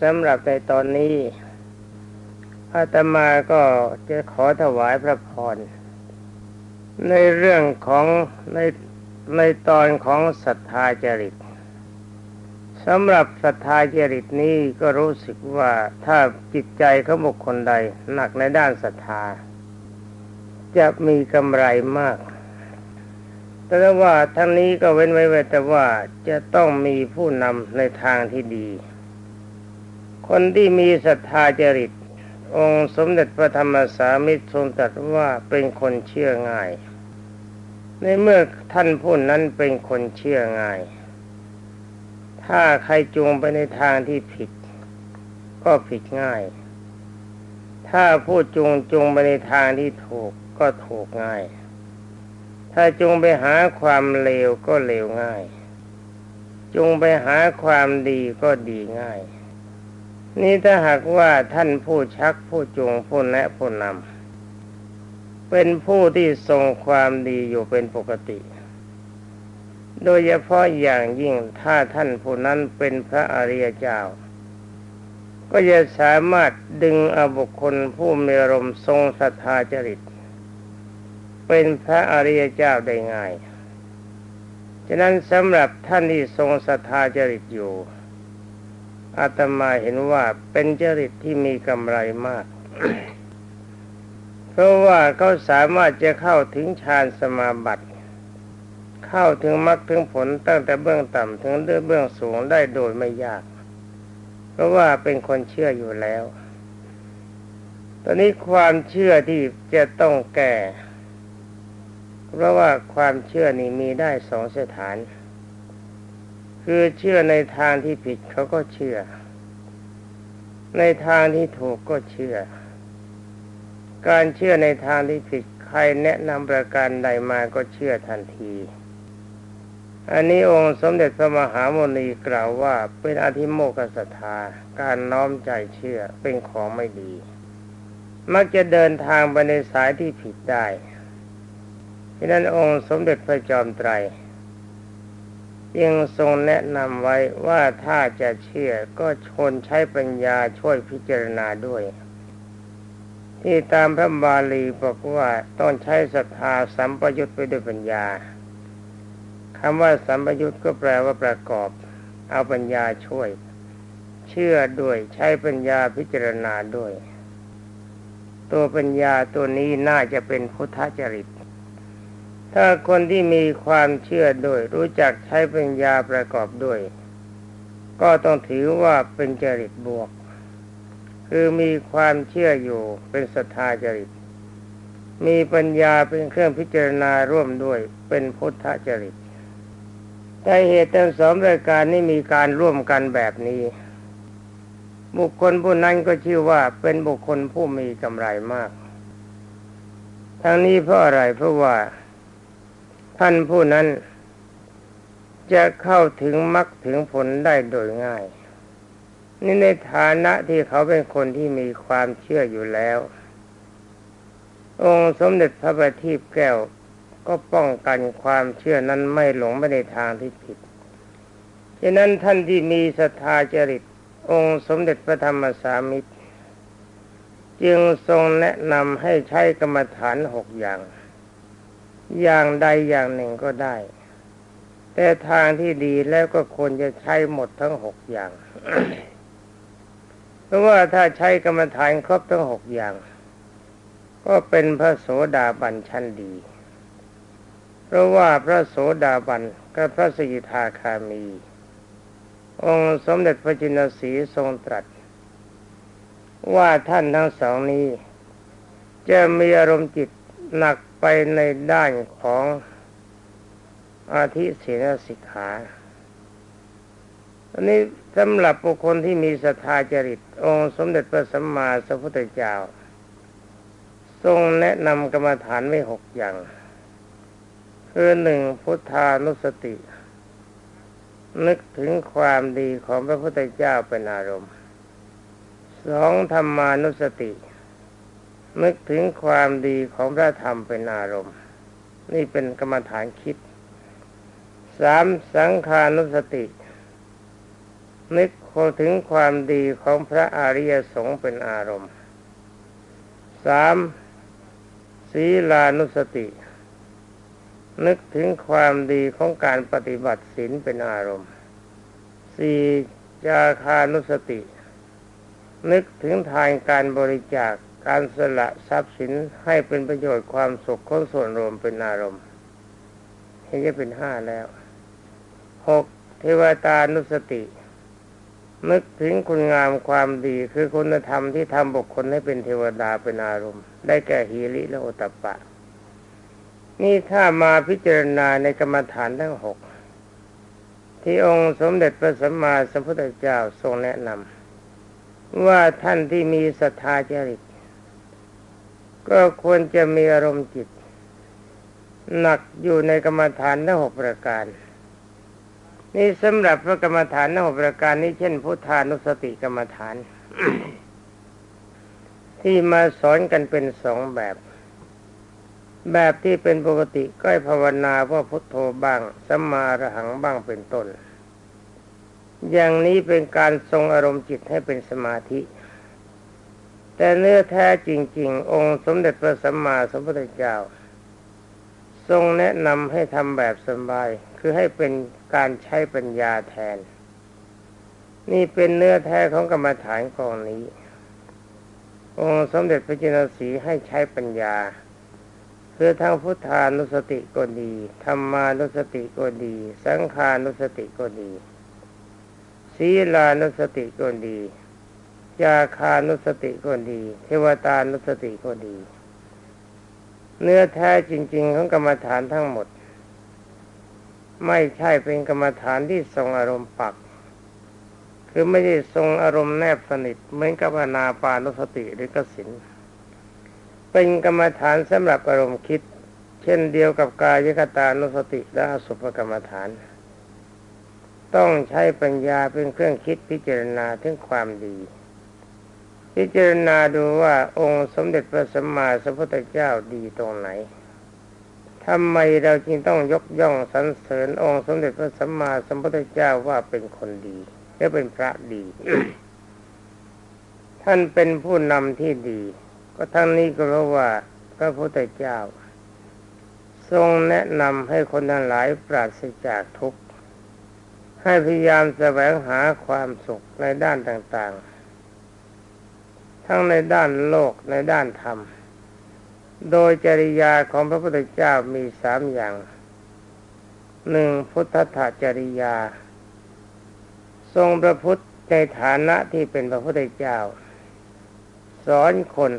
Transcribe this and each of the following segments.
สำหรับในตอนนี้อาตมาก็จะขอถวายพระพร ในเรื่องของในในตอนของศรัทธาจริตสำหรับศรัทธาจริตนี้ก็รู้สึกว่าถ้าจิตใจเขาบุคคลใดหนักในด้านศรัทธา จะมีกำไรมาก แต่ว่าทั้งนี้ก็เว้นไว้แต่ว่าจะต้องมีผู้นำในทางที่ดี คนที่มีศรัทธาจริต องค์สมเด็จพระธรรมสามิตรทรงตรัสว่าเป็นคนเชื่อง่าย ในเมื่อท่านผู้นั้นเป็นคนเชื่อง่าย ถ้าใครจูงไปในทางที่ผิด ก็ผิดง่าย ถ้าผู้จูงจูงไปในทางที่ถูกก็ถูกง่าย ถ้าจูงไปหาความเลวก็เลวง่าย จูงไปหาความดีก็ดีง่าย นี่ถ้าหากว่าท่านผู้ชักผู้จูงผู้แนะผู้นำเป็นผู้ที่ทรงความดีอยู่เป็นปกติ โดยเฉพาะอย่างยิ่งถ้าท่านผู้นั้นเป็นพระอริยเจ้า ก็จะสามารถดึงอบุคคลผู้มีอารมณ์ทรงศรัทธาจริต เป็นพระอริยเจ้าได้ง่าย ฉะนั้นสำหรับท่านที่ทรงศรัทธาจริตอยู่ อาตมาเห็นว่าเป็นจริตที่มีกำไรมาก เพราะว่าเขาสามารถจะเข้าถึงฌานสมาบัติ เข้าถึงมรรคถึงผลตั้งแต่เบื้องต่ำถึงเบื้องสูงได้โดยไม่ยาก เพราะว่าเป็นคนเชื่ออยู่แล้ว ตอนนี้ความเชื่อที่จะต้องแก่ เพราะว่าความเชื่อนี่มีได้สองสถาน คือเชื่อในทางที่ผิดเขาก็เชื่อ ในทางที่ถูกก็เชื่อ การเชื่อในทางที่ผิดใครแนะนำประการใดมาก็เชื่อทันที อันนี้องค์สมเด็จพระมหาโมนีกล่าวว่าเป็นอธิโมกขศรัทธา การน้อมใจเชื่อเป็นของไม่ดี มักจะเดินทางไปในสายที่ผิดได้ฉะนั้นองค์สมเด็จพระจอมไตร ยังทรงแนะนำไว้ว่าถ้าจะเชื่อก็ชนใช้ปัญญาช่วยพิจารณาด้วย ที่ตามพระบาลีบอกว่าต้องใช้ศรัทธาสัมปยุตไปด้วยปัญญาคำว่าสัมปยุตก็แปลว่าประกอบ เอาปัญญาช่วย เชื่อด้วยใช้ปัญญาพิจารณาด้วย ตัวปัญญาตัวนี้น่าจะเป็นพุทธจริต ถ้าคนที่มีความเชื่อด้วย รู้จักใช้ปัญญาประกอบด้วย ก็ต้องถือว่าเป็นจริตบวก คือมีความเชื่ออยู่เป็นศรัทธาจริต มีปัญญาเป็นเครื่องพิจารณาร่วมด้วยเป็นพุทธจริตแต่เหตุทั้งสองรายการนี้มีการร่วมกันแบบนี้ บุคคลผู้นั้นก็ชื่อว่าเป็นบุคคลผู้มีกำไรมาก ทั้งนี้เพราะอะไรเพราะว่า ท่านผู้นั้นจะเข้าถึงมรรคถึงผลได้โดยง่าย นี่ในฐานะที่เขาเป็นคนที่มีความเชื่ออยู่แล้ว องค์สมเด็จพระบัณฑิตแก้วก็ป้องกันความเชื่อนั้นไม่หลงไปในทางที่ผิดฉะนั้นท่านที่มีศรัทธาจริต องค์สมเด็จพระธรรมสามิตร จึงทรงแนะนำให้ใช้กรรมฐานหกอย่าง อย่างใดอย่างหนึ่งก็ได้ แต่ทางที่ดีแล้วก็ควรจะใช้หมดทั้งหกอย่าง เพราะว่าถ้าใช้กรรมฐานครบทั้งหกอย่าง ก็เป็นพระโสดาบันชั้นดี เพราะว่าพระโสดาบันกับพระสกิทาคามี องค์สมเด็จพระจินสีทรงตรัส ว่าท่านทั้งสองนี้ จะมีอารมณ์จิตหนัก ไปในด้านของอาทิเสนสิกขาอันนี้สำหรับบุคคลที่มีศรัทธาจริต องค์สมเด็จพระสัมมาสัมพุทธเจ้า ทรงแนะนำกรรมฐานไว้หกอย่าง คือหนึ่งพุทธานุสติ นึกถึงความดีของพระพุทธเจ้าเป็นอารมณ์สองธรรมานุสติ นึกถึงความดีของพระธรรมเป็นอารมณ์ นี่เป็นกรรมฐานคิดสามสังขานุสติ นึกคถึงความดีของพระอริยสงฆ์เป็นอารมณ์สามศีลานุสติ นึกถึงความดีของการปฏิบัติศีลเป็นอารมณ์สี่จาคานุสติ นึกถึงทางการบริจาค การสละทรัพย์สินให้เป็นประโยชน์ความสุขของส่วนรวมเป็นอารมณ์เห็นจะเป็นห้าแล้วหกเทวตานุสติ นึกถึงคุณงามความดีคือคุณธรรมที่ทำบุคคลให้เป็นเทวดาเป็นอารมณ์ ได้แก่ฮีริและโอตปปะนี่ถ้ามาพิจารณาในกรรมฐานทั้งหกที่องค์สมเด็จพระสัมมาสัมพุทธเจ้าทรงแนะนำว่าท่านที่มีศรัทธาจริต ก็ควรจะมีอารมณ์จิต หนักอยู่ในกรรมฐานทั้งหกประการ นี่สำหรับพระกรรมฐานทั้งหกประการนี้เช่นพุทธานุสติกรรมฐาน ที่มาสอนกันเป็นสองแบบ แบบที่เป็นปกติก็ให้ภาวนาว่าพุทโธบ้างสัมมาระหังบ้างเป็นต้น อย่างนี้เป็นการทรงอารมณ์จิตให้เป็นสมาธิ แต่เนื้อแท้จริง ๆ องค์สมเด็จพระสัมมาสัมพุทธเจ้า ทรงแนะนำให้ทำแบบสบาย คือให้เป็นการใช้ปัญญาแทน นี่เป็นเนื้อแท้ของกรรมฐานกองนี้ องค์สมเด็จพระจินสีให้ใช้ปัญญา คือทั้งพุทธานุสติก็ดีธรรมานุสติก็ดี สังขานุสติก็ดีศีลานุสติก็ดี ยาคานุสติก็ดี เทวตานุสติก็ดี เนื้อแท้จริง ๆ ของกรรมฐานทั้งหมด ไม่ใช่เป็นกรรมฐานที่ทรงอารมณ์ปัก คือไม่ได้ทรงอารมณ์แนบสนิทเหมือนกับนาปานุสติหรือกสินเป็นกรรมฐานสำหรับอารมณ์คิด เช่นเดียวกับกายกตานุสติและอสุภกรรมฐาน ต้องใช้ปัญญาเป็นเครื่องคิดพิจารณาถึงความดี พิจารณาดูว่าองค์สมเด็จพระสัมมาสัมพุทธเจ้าดีตรงไหนทำไมเราจึงต้องยกย่องสรรเสริญองค์สมเด็จพระสัมมาสัมพุทธเจ้าว่าเป็นคนดีและเป็นพระดี ท่านเป็นผู้นำที่ดี ก็ทั้งนี้ก็เพราะว่าพระพุทธเจ้า ทรงแนะนำให้คนทั้งหลายปราศจากทุกข์ ให้พยายามแสวงหาความสุขในด้านต่างๆ ทั้งในด้านโลกในด้านธรรม โดยจริยาของพระพุทธเจ้ามีสามอย่างหนึ่งพุทธถาจริยา ทรงประพุทธในฐานะที่เป็นพระพุทธเจ้า สอนคน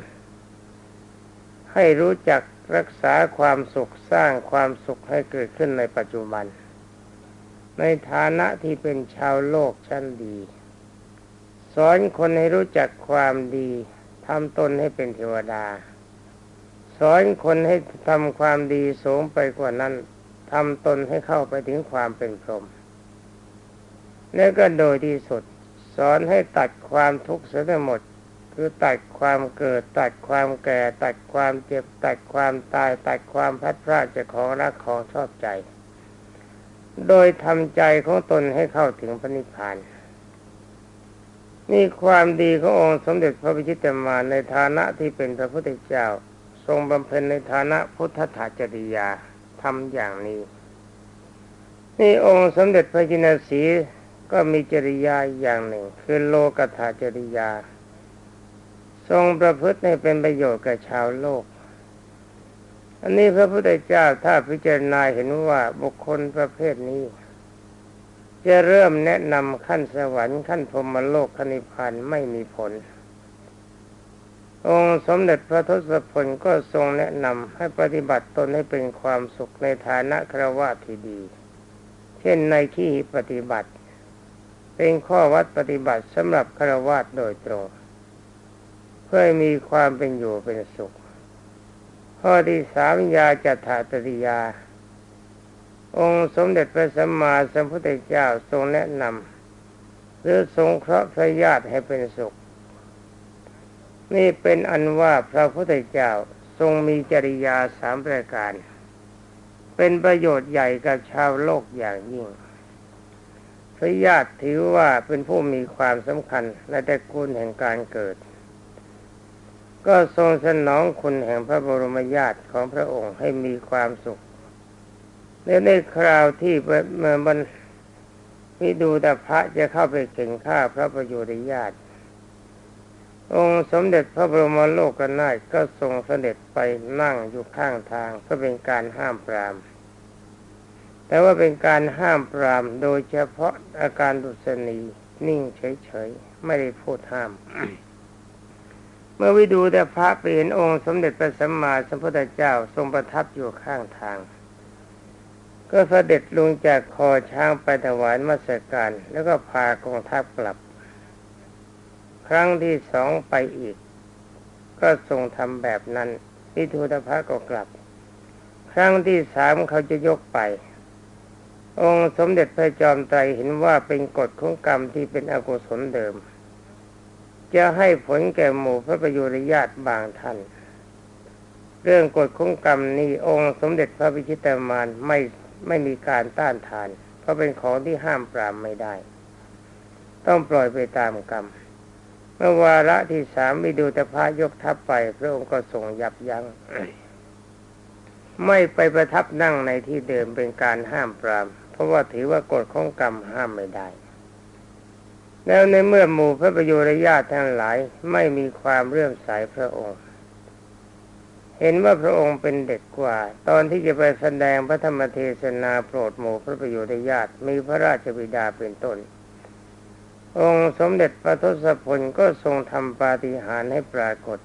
ให้รู้จักรักษาความสุขสร้างความสุขให้เกิดขึ้นในปัจจุบัน ในฐานะที่เป็นชาวโลกชั้นดี สอนคนให้รู้จักความดีทำตนให้เป็นเทวดา สอนคนให้ทำความดีสูงไปกว่านั้นทำตนให้เข้าไปถึงความเป็นพรหมและก็โดยที่สุด สอนให้ตัดความทุกข์เสียทั้งหมด คือตัดความเกิด ตัดความแก่ ตัดความเจ็บ ตัดความตาย ตัดความพัดพลาดจากของรักของชอบใจ โดยทำใจของตนให้เข้าถึงพระนิพพาน นี่ความดีขององค์สมเด็จพระพิชิตมารในฐานะที่เป็นพระพุทธเจ้า ทรงบำเพ็ญในฐานะพุทธถาจริยาทำอย่างนี้ นี่องค์สมเด็จพระจินสีก็มีจริยาอย่างหนึ่ง คือโลกถาจริยา ทรงประพฤติให้เป็นประโยชน์กับชาวโลก อันนี้พระพุทธเจ้าถ้าพิจารณาเห็นว่าบุคคลประเภทนี้ จะเริ่มแนะนำขั้นสวรรค์ขั้นพรมโลกคณิพันธ์ไม่มีผล องค์สมเด็จพระทศพลก็ทรงแนะนำให้ปฏิบัติตนให้เป็นความสุขในฐานะครวะที่ดี เช่นในที่ปฏิบัติ เป็นข้อวัดปฏิบัติสำหรับครวะโดยตรง เพื่อมีความเป็นอยู่เป็นสุข ข้อที่สามยาจัตถาตริยา องค์สมเด็จพระสัมมาสัมพุทธเจ้าทรงแนะนำหรือทรงเคราะห์พระญาติให้เป็นสุข นี่เป็นอันว่าพระพุทธเจ้าทรงมีจริยาสามประการ เป็นประโยชน์ใหญ่กับชาวโลกอย่างยิ่งพระญาติถือว่าเป็นผู้มีความสำคัญในตระกูลแห่งการเกิด ก็ทรงสนองคุณแห่งพระบรมญาติของพระองค์ให้มีความสุข ในในคราวที่มันวิดูตพระจะเข้าไปเก่งข้าพระประโยชน์ญาติ องค์สมเด็จพระบรมโลกนาถก็ทรงเสด็จไปนั่งอยู่ข้างทางเพื่อเป็นการห้ามปราม แต่ว่าเป็นการห้ามปรามโดยเฉพาะอาการดุษณีนิ่งเฉยๆ ไม่ได้พูดห้าม เมื่อวิดูแต่พระไปเห็นองค์สมเด็จพระสัมมาสัมพุทธเจ้าทรงประทับอยู่ข้างทาง ก็เสด็จลงจากคอช้างไปถวายมัสการ แล้วก็พากองทัพกลับ ครั้งที่สองไปอีก ก็ทรงทำแบบนั้นพิทูตพระก็กลับ ครั้งที่สามเขาจะยกไป องค์สมเด็จพระจอมไตรเห็นว่าเป็นกฎของกรรมที่เป็นอกุศลเดิม จะให้ผลแก่หมู่พระประยุรญาติบางท่านเรื่องกฎของกรรมนี้องค์สมเด็จพระพิชิตามานไม่ ไม่มีการต้านทาน เพราะเป็นของที่ห้ามปรามไม่ได้ ต้องปล่อยไปตามกรรม เมื่อวาระที่สามวิดูตพายกทัพไป พระองค์ก็ทรงยับยัง้งไม่ไปประทับนั่งในที่เดิมเป็นการห้ามปราม เพราะว่าถือว่ากฎของกรรมห้ามไม่ได้ แล้วในเมื่อหมู่พระประโยชน์ญาติทั้งหลายไม่มีความเรื่อมใสพระองค์ เห็นว่าพระองค์เป็นเด็กกว่า ตอนที่จะไปแสดงพระธรรมเทศนาโปรดหมู่พระประโยชน์ญาติมีพระราชบิดาเป็นต้น องค์สมเด็จพระทศพลก็ทรงทำปาฏิหาริย์ให้ปรากฏ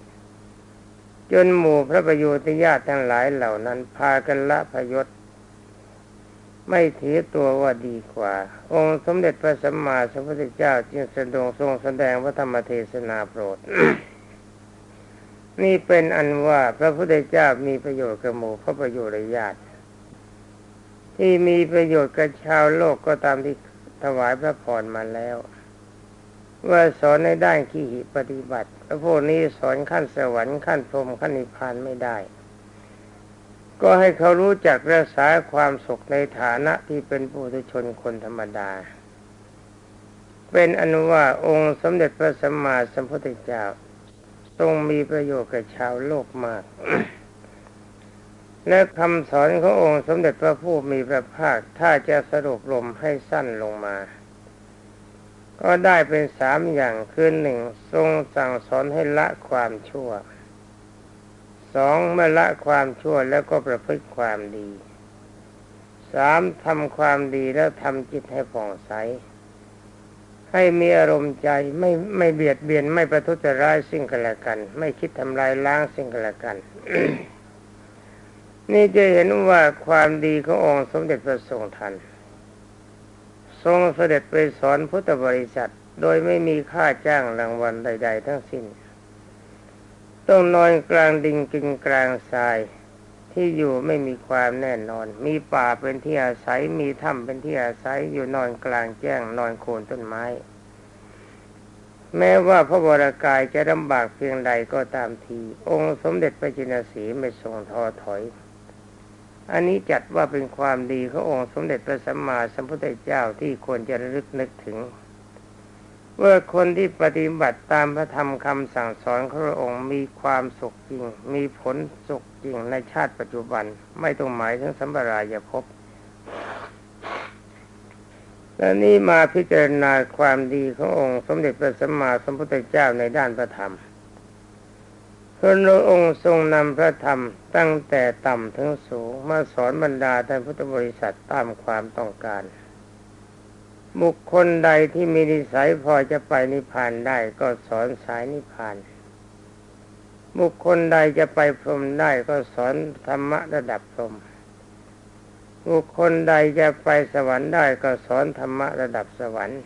จนหมู่พระประโยุทญาติทั้งหลายเหล่านั้นพากันละพยศ ไม่ถือตัวว่าดีกว่า องค์สมเด็จพระสัมมาสัมพุทธเจ้าจึงแสดงทรงแสดงพระธรรมเทศนาโปรด นี่เป็นอันว่าพระพุทธเจ้ามีประโยชน์กับหมู่พระประโยชน์ญาติที่มีประโยชน์กับชาวโลกก็ตามที่ถวายพระพรมาแล้ว ว่าสอนในด้านขีหิปฏิบัติแล้วพวกนี้สอนขั้นสวรรค์ขั้นพรมขั้นนิพพานไม่ได้ ก็ให้เขารู้จักรักษาความสุขในฐานะที่เป็นปุถุชนคนธรรมดา เป็นอนุว่าองค์สมเด็จพระสัมมาสัมพุทธเจ้า ทรงมีประโยชน์กับชาวโลกมาก และคำสอนขององค์สมเด็จพระผู้มีพระภาค ถ้าจะสรุปลมให้สั้นลงมา ก็ได้เป็นสามอย่างคือหนึ่งทรงสั่งสอนให้ละความชั่วสองเมื่อละความชั่วแล้วก็ประพฤติความดีสามทำความดีแล้วทำจิตให้ผ่องใส ให้มีอารมณ์ใจไม่ไม่เบียดเบียนไม่ประทุษร้ายสิ่งกันและกัน ไม่คิดทำลายล้างสิ่งกันและกัน นี่จะเห็นว่าความดีขององค์สมเด็จพระทรงทัน ทรงเสด็จไปสอนพุทธบริษัท โดยไม่มีค่าจ้างรางวัลใด ๆ ทั้งสิ้น ต้องนอนกลางดินกินกลางทราย ที่อยู่ไม่มีความแน่นอน มีป่าเป็นที่อาศัย มีถ้ำเป็นที่อาศัย อยู่นอนกลางแจ้ง นอนโคนต้นไม้ แม้ว่าพระวรากายจะลำบากเพียงใดก็ตามที องค์สมเด็จพระจินสีไม่ทรงท้อถอย อันนี้จัดว่าเป็นความดีขององค์สมเด็จพระสัมมาสัมพุทธเจ้าที่ควรจะระลึกนึกถึง ว่าคนที่ปฏิบัติตามพระธรรมคำสั่งสอนของพระองค์มีความสุขจริง มีผลสุขจริงในชาติปัจจุบัน ไม่ต้องหมายถึงสัมปรายภพและนี่มาพิจารณาความดีขององค์ สมเด็จพระสัมมาสัมพุทธเจ้าในด้านพระธรรมพระองค์ทรงนำพระธรรมตั้งแต่ต่ำถึงสูงมาสอนบรรดาท่านพุทธบริษัทตามความต้องการ บุคคลใดที่มีนิสัยพอจะไปนิพพานได้ก็สอนสายนิพพาน บุคคลใดจะไปพรหมได้ก็สอนธรรมะระดับพรหมบุคคลใดจะไปสวรรค์ได้ก็สอนธรรมะระดับสวรรค์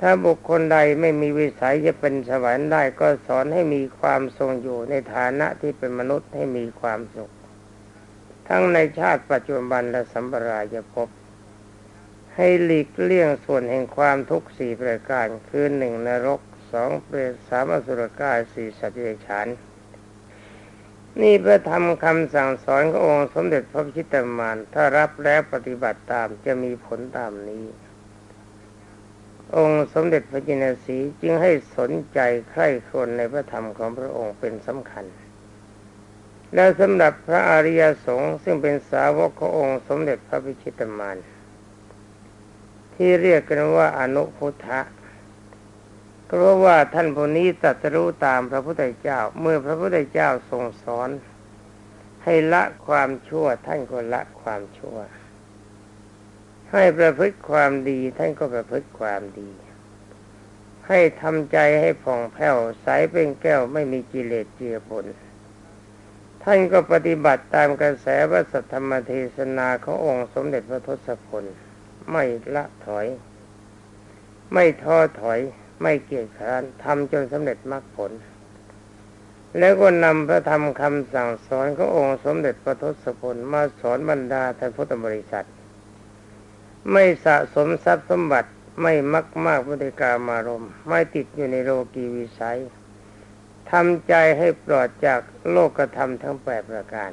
ถ้าบุคคลใดไม่มีวิสัยจะเป็นสวรรค์ได้ก็สอนให้มีความทรงอยู่ในฐานะที่เป็นมนุษย์ให้มีความสุข ทั้งในชาติปัจจุบันและสัมปรายภพ ให้หลีกเลี่ยงส่วนแห่งความทุกข์สี่ประการคือหนึ่งนรกสองเปรตสามอสุรกายสี่สัตว์เดรัจฉานนี่พระธรรมคำสั่งสอนขององค์สมเด็จพระพิชิตามานถ้ารับแล้วปฏิบัติตามจะมีผลตามนี้ องค์สมเด็จพระจินสีจึงให้สนใจใคร่ครวญในพระธรรมของพระองค์เป็นสำคัญ และสำหรับพระอริยสงฆ์ซึ่งเป็นสาวกขององค์สมเด็จพระพิชิตมาร ที่เรียกกันว่าอนุพุทธะเพราะว่าท่านผู้นี้ตรัสรู้ตามพระพุทธเจ้า เมื่อพระพุทธเจ้าทรงสอน ให้ละความชั่ว ท่านก็ละความชั่ว ให้ประพฤติความดี ท่านก็ประพฤติความดี ให้ทำใจให้ผ่องแผ้วใสเป็นแก้วไม่มีกิเลสเจือปนท่านก็ปฏิบัติตามกระแสวัสธรรมเทศนาขององค์สมเด็จพระทศพล ไม่ละถอย ไม่ท้อถอย ไม่เกียจคร้านทำจนสำเร็จมรรคผล แล้วก็นำพระธรรมคำสั่งสอนขององค์สมเด็จพระทศพลมาสอนบรรดาท่านพุทธบริษัท ไม่สะสมทรัพย์สมบัติไม่มักมากพุทธิกามารมไม่ติดอยู่ในโลกีวิสัยทำใจให้ปลอดจากโลกธรรมทั้งแปดประการ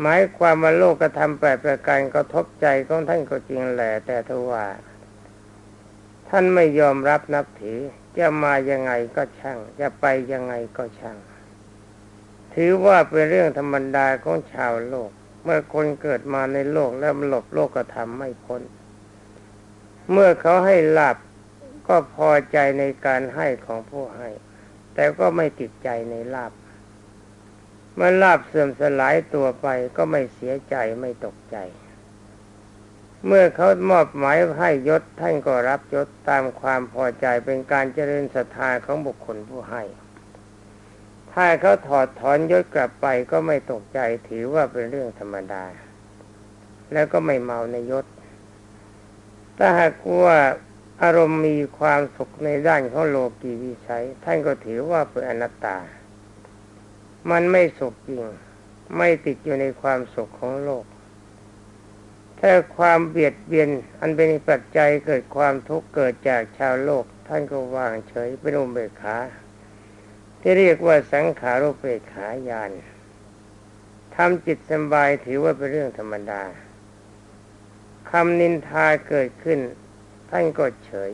หมายความว่าโลกธรรมแปดประการกระทบใจของท่านก็จริงแหละแต่ทว่า ท่านไม่ยอมรับนับถือ จะมายังไงก็ช่าง จะไปยังไงก็ช่าง ถือว่าเป็นเรื่องธรรมดาของชาวโลก เมื่อคนเกิดมาในโลกแล้วหลบโลกกระทำไม่พ้น เมื่อเขาให้ลาบก็พอใจในการให้ของผู้ให้ แต่ก็ไม่ติดใจในลาบ เมื่อลาบเสื่อมสลายตัวไปก็ไม่เสียใจไม่ตกใจ เมื่อเขามอบหมายให้ยศท่านก็รับยศตามความพอใจเป็นการเจริญศรัทธาของบุคคลผู้ให้ ถ้าเขาถอดถอนยศกลับไปก็ไม่ตกใจถือว่าเป็นเรื่องธรรมดา แล้วก็ไม่เมาในยศ ถ้าหากว่าอารมณ์มีความสุขในด้านของโลกีวิสัย ท่านก็ถือว่าเป็นอนัตตา มันไม่สุขจริง ไม่ติดอยู่ในความสุขของโลก ถ้าความเบียดเบียนอันเป็นปัจจัยเกิดความทุกข์เกิดจากชาวโลก ท่านก็วางเฉยเป็นอุเบกขา ที่เรียกว่าสังขารุเบกขายานทำจิตสบายถือว่าเป็นเรื่องธรรมดาคำนินทาเกิดขึ้น ท่านก็เฉย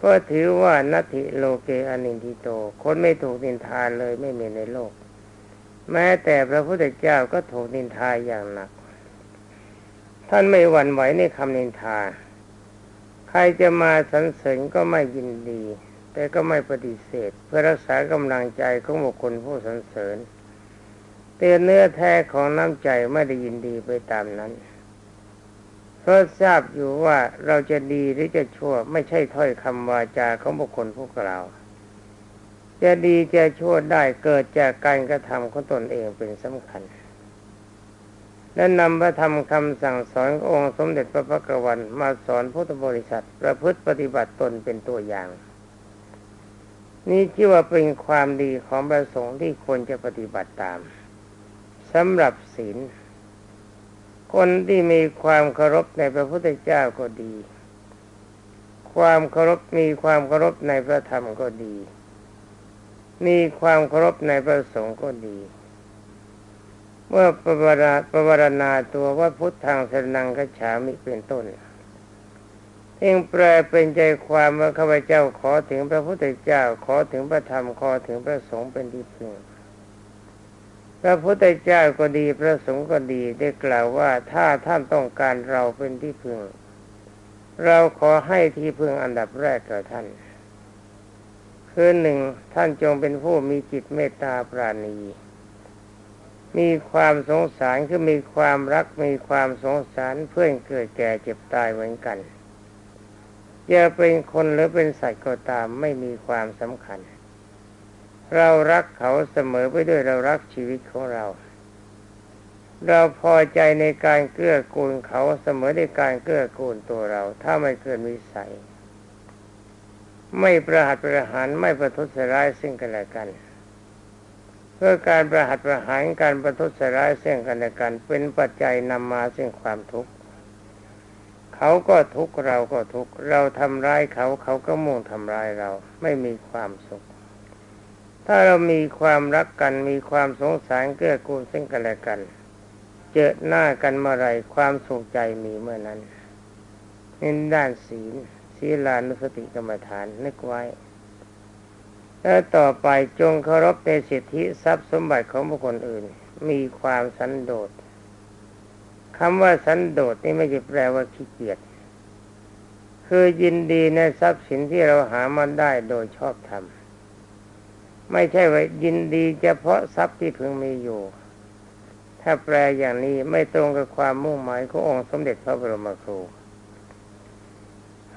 เพราะถือว่านัตถิโลเกอนินทิโต คนไม่ถูกนินทาเลยไม่มีในโลก แม้แต่พระพุทธเจ้าก็ถูกนินทาอย่างหนัก ท่านไม่หวั่นไหวในคำนินทา ใครจะมาสรรเสริญก็ไม่ยินดี แต่ก็ไม่ปฏิเสธ เพื่อรักษากำลังใจของบุคคลผู้สรรเสริญเตือนเนื้อแท้ของน้ำใจไม่ได้ยินดีไปตามนั้น เพราะทราบอยู่ว่าเราจะดีหรือจะชั่ว ไม่ใช่ถ้อยคำวาจาของบุคคลพวกเรา จะดีจะชั่วได้เกิดจากการกระทำของตนเองเป็นสำคัญ และนำพระธรรมคำสั่งสอนองค์สมเด็จพระพักวันมาสอนพุทธบริษัท ประพฤติปฏิบัติตนเป็นตัวอย่าง นี่ชื่อว่าเป็นความดีของพระสงฆ์ที่ควรจะปฏิบัติตามสำหรับศีล คนที่มีความเคารพในพระพุทธเจ้าก็ดี ความเคารพมีความเคารพในพระธรรมก็ดี มีความเคารพในพระสงฆ์ก็ดี เมื่อประวราประวรณาตัวว่าพุทธังสนังกฉามิเป็นต้นเองแปลเป็นใจความว่าข้าพเจ้าขอถึงพระพุทธเจ้า ขอถึงพระธรรมขอถึงพระสงฆ์เป็นที่พึ่ง พระพุทธเจ้าก็ดีพระสงฆ์ก็ดีได้กล่าวว่าถ้าท่านต้องการเราเป็นที่พึ่ง เราขอให้ที่พึ่งอันดับแรกกับท่าน คือหนึ่งท่านจงเป็นผู้มีจิตเมตตาปราณี มีความสงสารคือมีความรักมีความสงสารเพื่อนเกิดแก่เจ็บตายเหมือนกันจะเป็นคนหรือเป็นสัตว์ก็ตามไม่มีความสำคัญ เรารักเขาเสมอไปด้วยเรารักชีวิตของเรา เราพอใจในการเกื้อกูลเขาเสมอในการเกื้อกูลตัวเรา ถ้าไม่เกินวิสัย ไม่ประหัตประหารไม่ประทุษร้ายซึ่งกันและกัน เพื่อการประหัตประหารการประทุษร้ายเส้นกันและกัน เป็นปัจจัยนำมาซึ่งความทุกข์เขาก็ทุกข์เราก็ทุกข์เราทำร้ายเขาเขาก็มุ่งทำร้ายเราไม่มีความสุข ถ้าเรามีความรักกันมีความสงสารเกื้อกูลซึ่งกันและกัน เจอหน้ากันเมื่อไรความสุขใจมีเมื่อนั้นเน้นด้านศีลศีลานุสติกรรมฐานนึกไว้แล้วต่อไปจงเคารพในสิทธิทรัพย์สมบัติของบุคคลอื่น มีความสันโดษคำว่าสันโดษนี่ไม่ใช่แปลว่าขี้เกียจคือยินดีในทรัพย์สินที่เราหามาได้โดยชอบธรรม ไม่ใช่ว่ายินดีเฉพาะทรัพย์ที่เพิ่งมีอยู่ ถ้าแปลอย่างนี้ไม่ตรงกับความมุ่งหมายขององค์สมเด็จพระบรมครู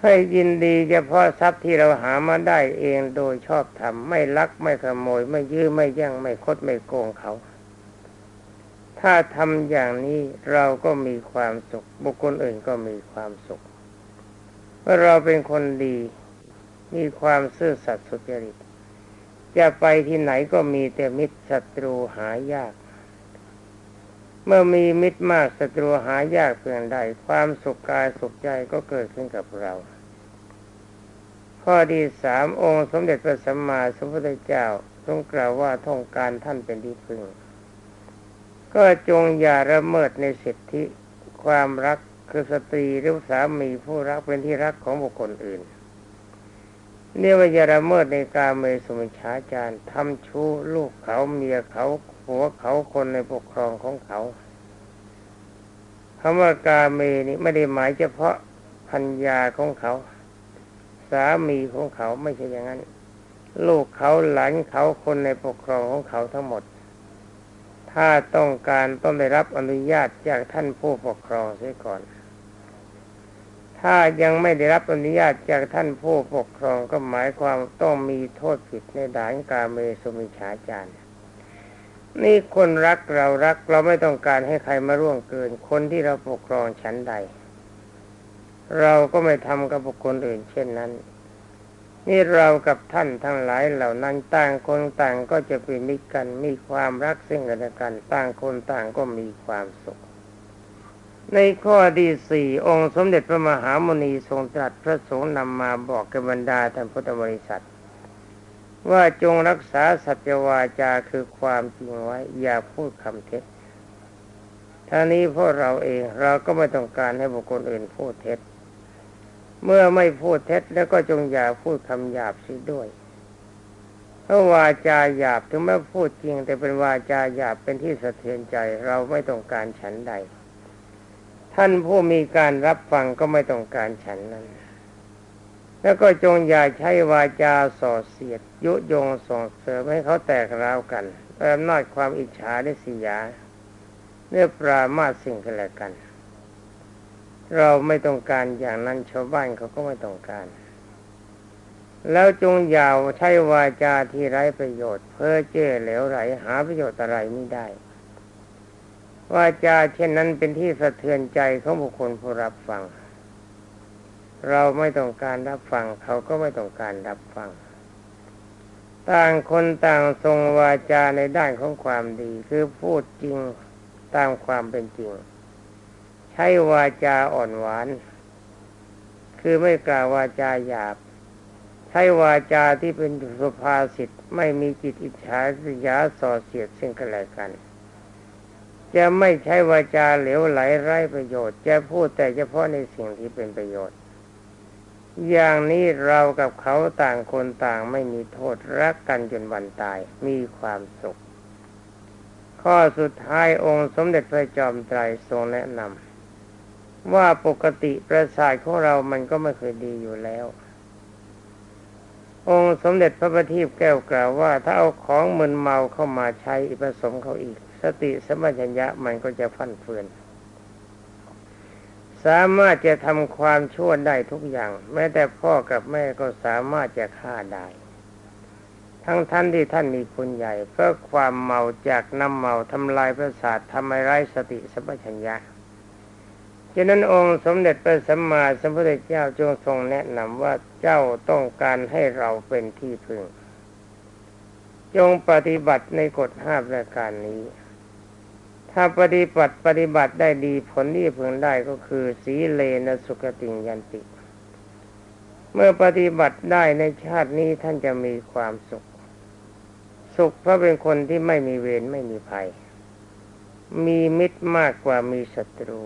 ให้ยินดีเฉพาะทรัพย์ที่เราหามาได้เองโดยชอบธรรมไม่ลักไม่ขโมย ไม่ยื้อไม่ย่งไม่คดไม่โกงเขา ถ้าทำอย่างนี้เราก็มีความสุข บุคคลอื่นก็มีความสุขเมื่อเราเป็นคนดี มีความซื่อสัตย์สุจริต จะไปที่ไหนก็มีแต่มิตรศัตรูหายาก เมื่อมีมิตรมากศัตรูหายากเพียงใดความสุขกายสุขใจก็เกิดขึ้นกับเรา ข้อที่สามองค์สมเด็จพระสัมมาสัมพุทธเจ้าทรงกล่าวว่าท่องการท่านเป็นที่พึ่ง ก็จงอย่าละเมิดในสิทธิความรักคือสตรีหรือสามีผู้รักเป็นที่รักของบุคคลอื่น เนี่ยว่าอย่าละเมิดในการเมสุมิชาจารทำชู้ลูกเขาเมียเขาผัวเขาคนในปกครองของเขาคำว่ากาเมนี่ไม่ได้หมายเฉพาะพัญญาของเขา สามีของเขาไม่ใช่อย่างนั้น ลูกเขาหลานเขาคนในปกครองของเขาทั้งหมด ถ้าต้องการต้องได้รับอนุญาตจากท่านผู้ปกครองเสียก่อน ถ้ายังไม่ได้รับอนุญาตจากท่านผู้ปกครองก็หมายความต้องมีโทษผิดในด่านกาเมสุมิชาจารย์นี่คนรักเรารักเราไม่ต้องการให้ใครมาร่วงเกิน คนที่เราปกครองชั้นใด เราก็ไม่ทำกับบุคคลอื่น เช่นนั้น นี่เรากับท่านทั้งหลายเหล่านั้นต่างคนต่างก็จะเป็นมิตรกันมีความรักซึ่งกันและกัน ต่างคนต่างก็มีความสุข ในข้อที่สี่องค์สมเด็จพระมหามุนีทรงตรัสพระสงฆ์นำมาบอกกับบรรดาท่านพุทธบริษัท ว่าจงรักษาสัจวาจาคือความจริงไว้ อย่าพูดคำเท็จท่านี้พวกเราเองเราก็ไม่ต้องการให้บุคคลอื่นพูดเท็จ เมื่อไม่พูดเท็จแล้วก็จงอย่าพูดคำหยาบสิด้วยเพราะวาจาหยาบถึงแม้พูดจริง แต่เป็นวาจาหยาบเป็นที่สะเทือนใจ เราไม่ต้องการฉันใด ท่านผู้มีการรับฟังก็ไม่ต้องการฉันนั้น แล้วก็จงอย่าใช้วาจาส่อเสียด ยุยงส่งเสริมให้เขาแตกร้าวกันเออำนาจความอิจฉาและสียาเนื้อปรามาสิ่งกันและกัน เราไม่ต้องการอย่างนั้นชาวบ้านเขาก็ไม่ต้องการ แล้วจงอย่าใช้วาจาที่ไร้ประโยชน์ เพ้อเจ้อเหลวไหลหาประโยชน์อะไรไม่ได้ วาจาเช่นนั้นเป็นที่สะเทือนใจของบุคคลผู้รับฟัง เราไม่ต้องการรับฟัง เขาก็ไม่ต้องการรับฟัง ต่างคนต่างทรงวาจาในด้านของความดี คือพูดจริงตามความเป็นจริง ใช้วาจาอ่อนหวาน คือไม่กล่าววาจาหยาบ ใช้วาจาที่เป็นสุภาษิตไม่มีจิตอิจฉาสยาส่อเสียดซึ่งกันและกัน จะไม่ใช้วาจาเหลวไหลไร้ประโยชน์ จะพูดแต่เฉพาะในสิ่งที่เป็นประโยชน์ อย่างนี้เรากับเขาต่างคนต่างไม่มีโทษรักกันจนวันตายมีความสุข ข้อสุดท้ายองค์สมเด็จพระจอมไตรทรงแนะนำว่าปกติประสาทของเรามันก็ไม่เคยดีอยู่แล้วองค์สมเด็จพระบัณฑิตแก้วกล่าวว่า ถ้าเอาของมึนเมาเข้ามาใช้ผสมเขาอีก สติสมัญญะมันก็จะฟั่นเฟือนสามารถจะทำความชั่วได้ทุกอย่าง แม้แต่พ่อกับแม่ก็สามารถจะฆ่าได้ ทั้งท่านที่ท่านมีคุณใหญ่เพราะความเมาจากน้ำเมาทำลายประสาททำให้ไร้สติสัมปชัญญะฉะนั้นองค์สมเด็จพระสัมมาสัมพุทธเจ้าจงทรงแนะนำว่าเจ้าต้องการให้เราเป็นที่พึ่ง จงปฏิบัติในกฎห้าประการนี้ ถ้าปฏิบัติปฏิบัติได้ดีผลที่พึงได้ก็คือสีเลนสุขติยันติ เมื่อปฏิบัติได้ในชาตินี้ท่านจะมีความสุข สุขเพราะเป็นคนที่ไม่มีเวรไม่มีภัย มีมิตรมากกว่ามีศัตรู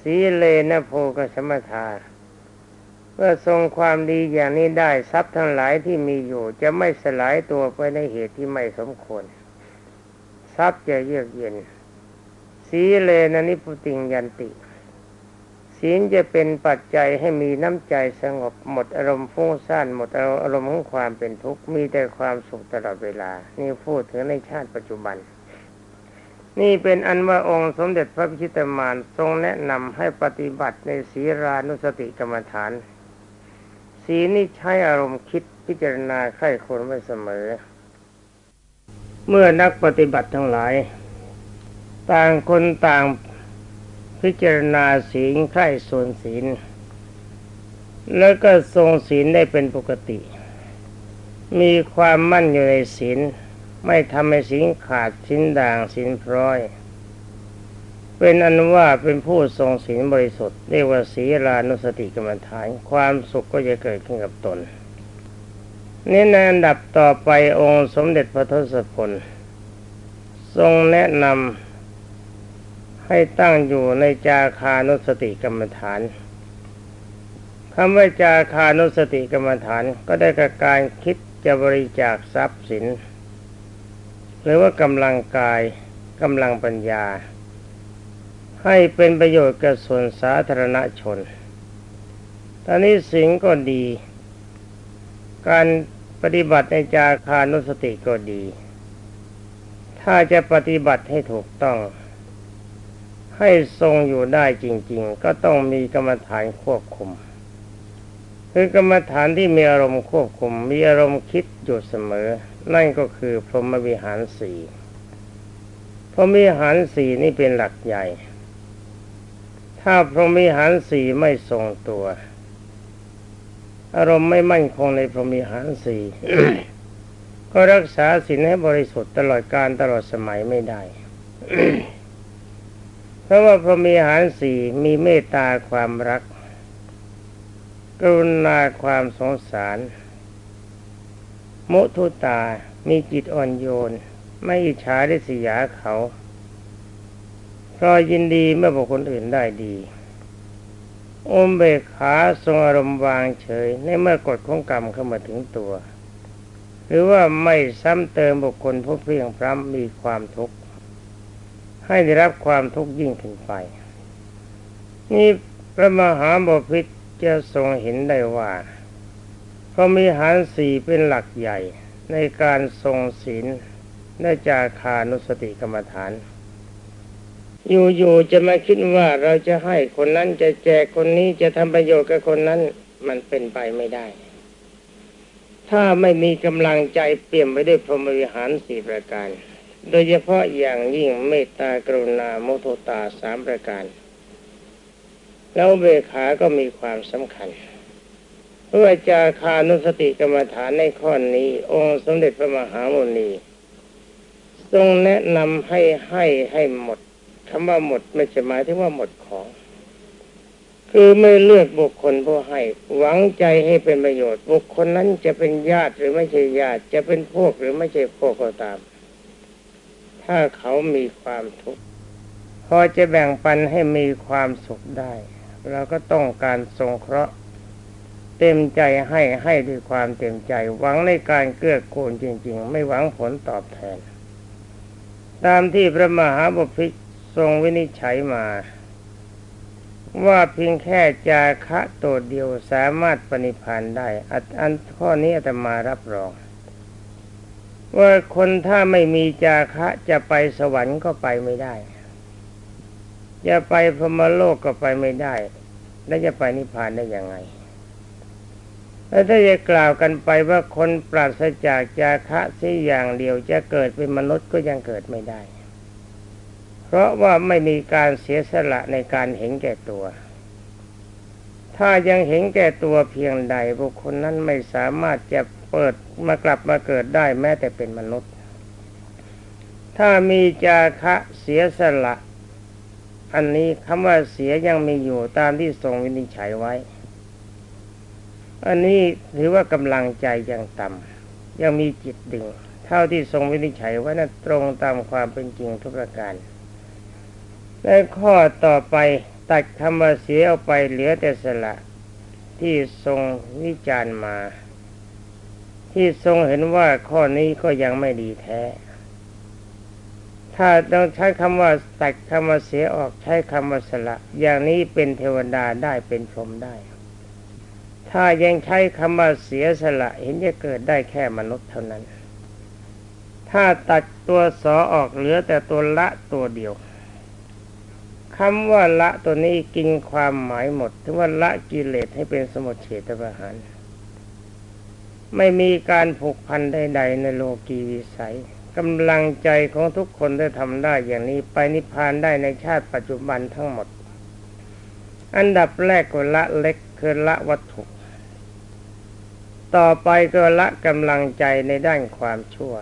สีเลนะโพกสมทาเมื่อทรงความดีอย่างนี้ได้ทรัพย์ทั้งหลายที่มีอยู่ จะไม่สลายตัวไปในเหตุที่ไม่สมควร ทรัพย์จะเยือกเย็น สีเลนะนิพุติงยันติ ศีลจะเป็นปัจจัยให้มีน้ำใจสงบหมดอารมณ์ฟุ้งซ่านหมดอารมณ์ของความเป็นทุกข์มีแต่ความสุขตลอดเวลา นี่พูดถึงในชาติปัจจุบัน นี่เป็นอันว่าองค์สมเด็จพระพิชิตมารทรงแนะนำให้ปฏิบัติในศีรานุสติกรรมฐานศีนี่ใช้อารมณ์คิดพิจารณาไข้ควรไว้เสมอ เมื่อนักปฏิบัติทั้งหลาย ต่างคนต่างพิจารณาศีลใคร่ส่วนศีล แล้วก็ทรงศีลได้เป็นปกติ มีความมั่นอยู่ในศีลไม่ทำให้ศีลขาดศีลด่างศีลพร้อย เป็นอันว่าเป็นผู้ทรงศีลบริสุทธิ์เรียกว่าศีลานุสติกรรมฐาน ความสุขก็จะเกิดขึ้นกับตน นี่ในอันดับต่อไปองค์สมเด็จพระทศพล ทรงแนะนำให้ตั้งอยู่ในจาคานุสติกรรมฐานคำว่าจาคานุสติกรรมฐานก็ได้กับการคิดจะบริจาคทรัพย์สิน หรือว่ากำลังกายกำลังปัญญา ให้เป็นประโยชน์แกับส่วนสาธารณชนตอนนี้สิงก็ดี การปฏิบัติในจาคานุสติก็ดี ถ้าจะปฏิบัติให้ถูกต้อง ให้ทรงอยู่ได้จริง ๆ ก็ต้องมีกรรมฐานควบคุม คือกรรมฐานที่มีอารมณ์ควบคุม มีอารมณ์คิดอยู่เสมอ นั่นก็คือพรหมวิหารสี่พรหมวิหารสี่นี่เป็นหลักใหญ่ ถ้าพรหมวิหารสี่ไม่ทรงตัว อารมณ์ไม่มั่นคงในพรหมวิหารสี่ก็รักษาศีลให้บริสุทธิ์ตลอดการตลอดสมัยไม่ได้ เพราะว่าพรหมีหารสี่มีเมตตาความรัก กรุณาความสงสาร มุทุตา มีจิตอ่อนโยน ไม่อิจฉาได้สียาเขา เพราะยินดีเมื่อบุคคลอื่นได้ดี อมเบกขาทรงอารมณ์วางเฉย ในเมื่อกฎของกรรมเข้ามาถึงตัว หรือว่าไม่ซ้ำเติมบุคคลผู้เพียงพร้ำมีความทุกข์ให้ได้รับความทุกข์ยิ่งขึ้นไป นี่พระมหาบพิตรจะทรงเห็นได้ว่าพระมีหารสี่เป็นหลักใหญ่ในการทรงศีลในจาคานุสติกรรมฐาน อยู่ๆจะมาคิดว่าเราจะให้คนนั้นจะแจกคนนี้จะทำประโยชน์กับคนนั้น มันเป็นไปไม่ได้ ถ้าไม่มีกำลังใจเปี่ยมไปด้วยพรหมวิหารสี่ประการ โดยเฉพาะอย่างยิ่งเมตตากรุณาโมโทตาสามประการ แล้วเบขาก็มีความสำคัญเพื่อจาคานุสติกรรมฐานในข้อนี้ องค์สมเด็จพระมหาโมนีทรงแนะนำให้ให้ให้หมด คำว่าหมดไม่ใช่หมายถึงว่าหมดของ คือไม่เลือกบุคคลผู้ให้ หวังใจให้เป็นประโยชน์ บุคคลนั้นจะเป็นญาติหรือไม่ใช่ญาติ จะเป็นพวกหรือไม่ใช่พวกก็ตาม ถ้าเขามีความทุกข์พอจะแบ่งปันให้มีความสุขได้เราก็ต้องการสงเคราะห์เต็มใจให้ให้ด้วยความเต็มใจ หวังในการเกื้อกูลจริง ๆ ไม่หวังผลตอบแทน ตามที่พระมหาบุพิ ทรงวินิจฉัยมา ว่าเพียงแค่จาคะตัวเดียวสามารถปณิพันธ์ได้ อันข้อนี้อาตมารับรอง ว่าคนถ้าไม่มีจาคะจะไปสวรรค์ก็ไปไม่ได้ จะไปพรมโลกก็ไปไม่ได้ แล้วจะไปนิพพานได้ยังไงแล้วถ้าจะกล่าวกันไปว่าคนปราศจากจาคะสิอย่างเดียวจะเกิดเป็นมนุษย์ก็ยังเกิดไม่ได้ เพราะว่าไม่มีการเสียสละในการเห็นแก่ตัว ถ้ายังเห็นแก่ตัวเพียงใดบุคคลนั้นไม่สามารถจะเปิดมากลับมาเกิดได้แม้แต่เป็นมนุษย์ ถ้ามีจาคะเสียสละ อันนี้คำว่าเสียยังมีอยู่ตามที่ทรงวินิจฉัยไว้ อันนี้ถือว่ากำลังใจยังต่ำยังมีจิตดึง เท่าที่ทรงวินิจฉัยไว้นะั้นตรงตามความเป็นจริงทุกประการ และข้อต่อไปตัดคำว่าเสียออกไปเหลือแต่สละ ที่ทรงวิจารณ์มา ที่ทรงเห็นว่าข้อนี้ก็ยังไม่ดีแท้ ถ้าต้องใช้คำว่าตัดคำว่าเสียออกใช้คำว่าสละ อย่างนี้เป็นเทวดาได้เป็นพรหมได้ ถ้ายังใช้คำว่าเสียสละเห็นจะเกิดได้แค่มนุษย์เท่านั้น ถ้าตัดตัวสอออกเหลือแต่ตัวละตัวเดียว คำว่าละตัวนี้กินความหมายหมด ถึงว่าละกิเลสให้เป็นสมุทเฉตประหาร ไม่มีการผูกพันใดๆในโลกีวิสัยกำลังใจของทุกคนได้ทำได้อย่างนี้ไปนิพพานได้ในชาติปัจจุบันทั้งหมด อันดับแรกก็ละเล็กคือละวัตถุ ต่อไปก็ละกำลังใจในด้านความชั่ว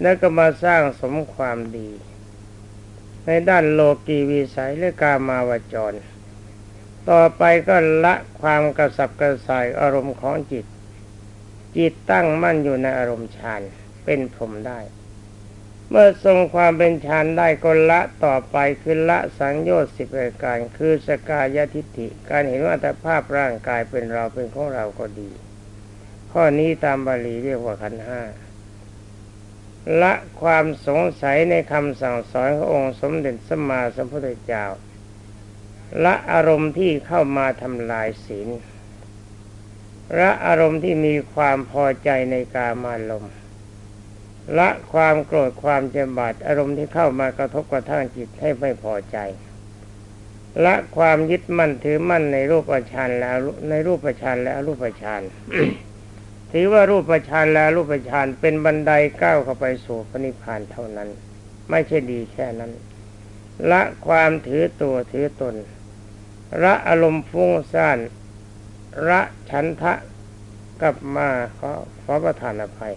แล้วก็มาสร้างสมความดี ในด้านโลกีวิสัยและกามาวจร ต่อไปก็ละความกระสับกระส่ายอารมณ์ของจิต จิตตั้งมั่นอยู่ในอารมณ์ฌานเป็นพรมได้ เมื่อทรงความเป็นฌานได้ก็ละต่อไปคือละสังโยชน์สิบประการคือสกายทิฏฐิ การเห็นว่าแต่ภาพร่างกายเป็นเราเป็นของเราก็ดี ข้อนี้ตามบาลีเรียกว่าขันห้า ละความสงสัยในคำสั่งสอนขององค์สมเด็จสมมาสัมพุทธเจ้าละอารมณ์ที่เข้ามาทำลายศีลละอารมณ์ที่มีความพอใจในกามารมณ์ละความโกรธความเจ็บบาดอารมณ์ที่เข้ามากระทบกระทั่งจิตให้ไม่พอใจ ละความยึดมั่นถือมั่นในรูปฌานแล้วในรูปฌานและรูปฌาน ถือว่ารูปฌานและรูปฌานเป็นบันไดก้าวเข้าไปสู่พระนิพพานเท่านั้น ไม่ใช่ดีแค่นั้น ละความถือตัวถือตนละอารมณ์ฟุ้งซ่านละฉันทะกลับมาขอขอประทานอภัย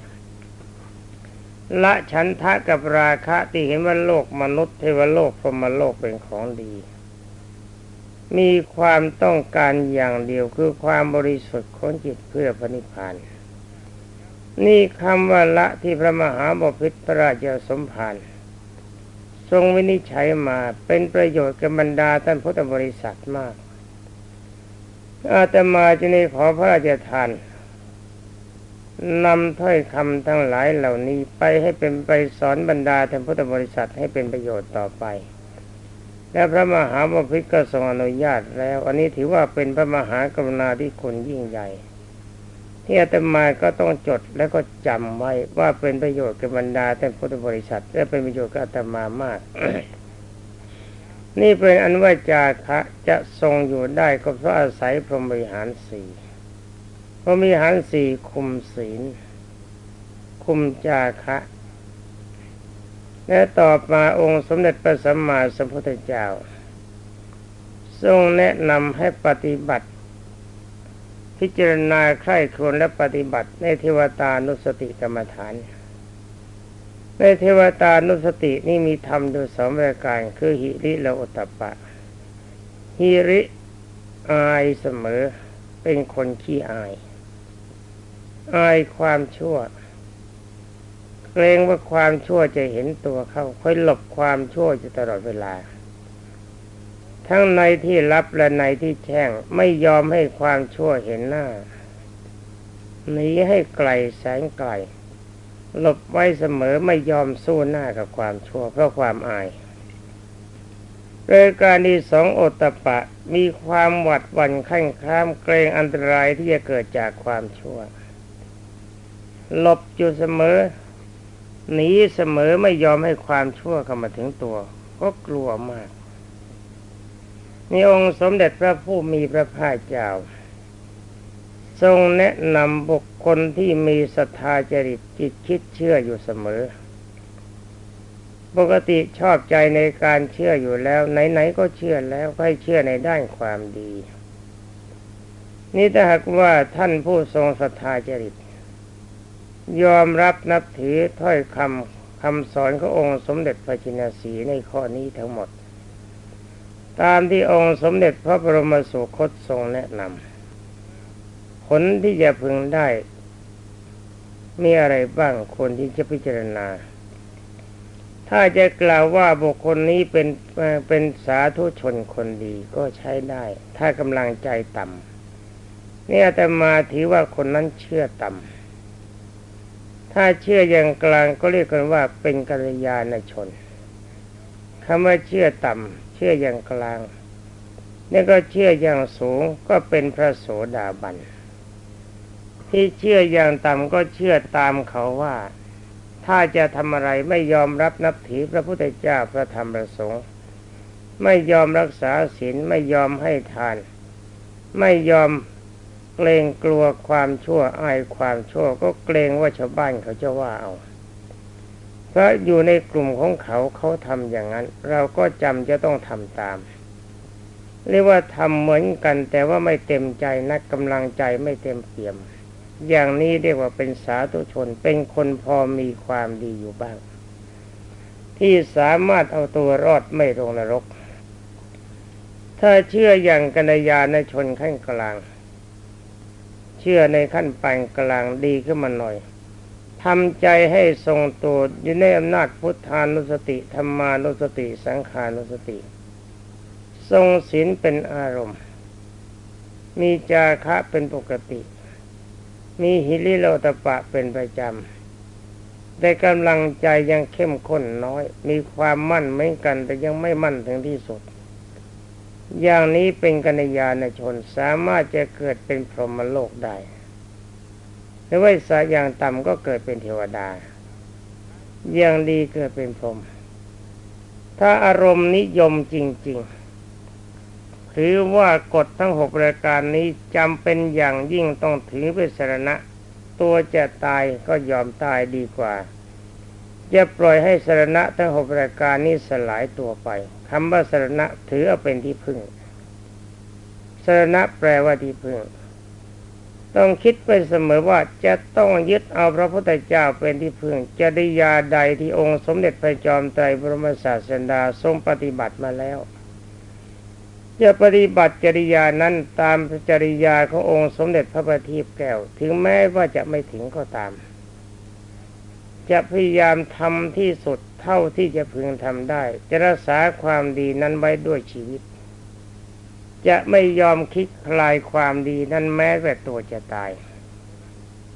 ละฉันทะกับราคะที่เห็นว่าโลกมนุษย์เทวโลกพรหมโลกเป็นของดี มีความต้องการอย่างเดียวคือความบริสุทธิ์ของจิตเพื่อพระนิพพาน นี่คำว่าละที่พระมหาบพิตรพระราชสมภารทรงวินิจฉัยมาเป็นประโยชน์กับบรรดาท่านพุทธบริษัทมาก อาตมาจะนี้ขอพระราชทานนำถ้อยคำทั้งหลายเหล่านี้ไปให้เป็นไปสอนบรรดาท่านพุทธบริษัทให้เป็นประโยชน์ต่อไป และพระมหาบพิตรก็ทรงอนุญาตแล้ว อันนี้ถือว่าเป็นพระมหากรุณาธิคุณยิ่งใหญ่ ที่อาตมาก็ต้องจดแล้วก็จำไว้ว่าเป็นประโยชน์กับบรรดาท่านพุทธบริษัท และเป็นประโยชน์กับอาตมามาก นี่เป็นอันว่าจาคะจะทรงอยู่ได้ก็เพราะอาศัยพรหมวิหารสี่พรหมวิหารสี่คุมศีล คุมจาคะ และต่อมาองค์สมเด็จพระสัมมาสัมพุทธเจ้า ทรงแนะนำให้ปฏิบัติ พิจารณาใคร่ครวญและปฏิบัติในเทวตานุสติกรรมฐาน ในเทวตานุสตินี่มีธรรมดยสองประการคือหิริและอุตปะหิริอายเสมอเป็นคนขี้อาย อายความชั่ว เกรงว่าความชั่วจะเห็นตัวเข้าค่อยหลบความชั่วอยู่ตลอดเวลา ทั้งในที่รับและในที่แช่งไม่ยอมให้ความชั่วเห็นหน้าหนีให้ไกลแสงไกล หลบไว้เสมอไม่ยอมสู้หน้ากับความชั่ว เพราะความอายโดยการที่สองโอตปะมีความหวัดหวันขั้นข้ามเกรงอันตรายที่จะเกิดจากความชั่ว หลบอยู่เสมอหนีเสมอไม่ยอมให้ความชั่วเข้ามาถึงตัว ก็กลัวมาก นี่องค์สมเด็จพระผู้มีพระภาคเจ้า ทรงแนะนำบุคคลที่มีศรัทธาจริตจิตคิดเชื่ออยู่เสมอ ปกติชอบใจในการเชื่ออยู่แล้ว ไหนๆก็เชื่อแล้วให้เชื่อในด้านความดี นี่ถ้าหากว่าท่านผู้ทรงศรัทธาจริต ยอมรับนับถือถ้อยคำคำสอนขององค์สมเด็จพระจินสีในข้อนี้ทั้งหมด ตามที่องค์สมเด็จพระบรมสุคตทรงแนะนำผลที่จะพึงได้ มีอะไรบ้างคนที่จะพิจารณา ถ้าจะกล่าวว่าบุคคลนี้เป็นเป็นสาธุชนคนดีก็ใช้ได้ ถ้ากำลังใจต่ำนี่อาตมาถือว่าคนนั้นเชื่อต่ำถ้าเชื่ออย่างกลางก็เรียกกันว่าเป็นกัลยาณชนคำว่าเชื่อต่ำ เชื่ออย่างกลางนี่ก็เชื่ออย่างสูงก็เป็นพระโสดาบัน ที่เชื่ออย่างต่ำก็เชื่อตามเขาว่า ถ้าจะทำอะไรไม่ยอมรับนับถือพระพุทธเจ้าพระธรรมพระสงฆ์ไม่ยอมรักษาศีลไม่ยอมให้ทาน ไม่ยอมเกรงกลัวความชั่วอายความชั่ว ก็เกรงว่าชาวบ้านเขาจะว่าเอา พราะอยู่ในกลุ่มของเขาเขาทำอย่างนั้น เราก็จำจะต้องทำตาม เรียกว่าทำเหมือนกันแต่ว่าไม่เต็มใจนักกำลังใจไม่เต็มเปี่ยม อย่างนี้เรียกว่าเป็นสาธุชนเป็นคนพอมีความดีอยู่บ้าง ที่สามารถเอาตัวรอดไม่ลงนรก ถ้าเชื่ออย่างกัญญาในชนขั้นกลาง เชื่อในขั้นปานกลางดีขึ้นมาหน่อย ทำใจให้ทรงตัวอยู่ในอำนาจพุทธานุสติธรรมานุสติสังขานุสติ ทรงศีลเป็นอารมณ์ มีจาคะเป็นปกติ มีหิริโลตปะเป็นประจำได้กำลังใจยังเข้มข้นน้อย มีความมั่นเหมือนกันแต่ยังไม่มั่นถึงที่สุด อย่างนี้เป็นกัญญาณชนสามารถจะเกิดเป็นพรหมโลกได้ หรือว่าสายอย่างต่ำก็เกิดเป็นเทวดา อย่างดีเกิดเป็นพรหมถ้าอารมณ์นิยมจริงๆถือว่ากฎทั้งหกรายการนี้จำเป็นอย่างยิ่งต้องถือเป็นสรณะ ตัวจะตายก็ยอมตายดีกว่าจะปล่อยให้สรณะทั้งหกรายการนี้สลายตัวไปคำว่าสรณะถือเอาเป็นที่พึ่งสรณะแปลว่าที่พึ่ง ต้องคิดไปเสมอว่าจะต้องยึดเอาพระพุทธเจ้าเป็นที่พึ่งจริยาใดที่องค์สมเด็จพระจอมไตรบรมศาสดาทรงปฏิบัติมาแล้วจะปฏิบัติจริยานั้นตามจริยาขององค์สมเด็จพระบัณฑิตแก้ว ถึงแม้ว่าจะไม่ถึงก็ตาม จะพยายามทำที่สุดเท่าที่จะพึงทำได้ จะรักษาความดีนั้นไว้ด้วยชีวิต จะไม่ยอมคิดคลายความดีนั้นแม้แต่ตัวจะตาย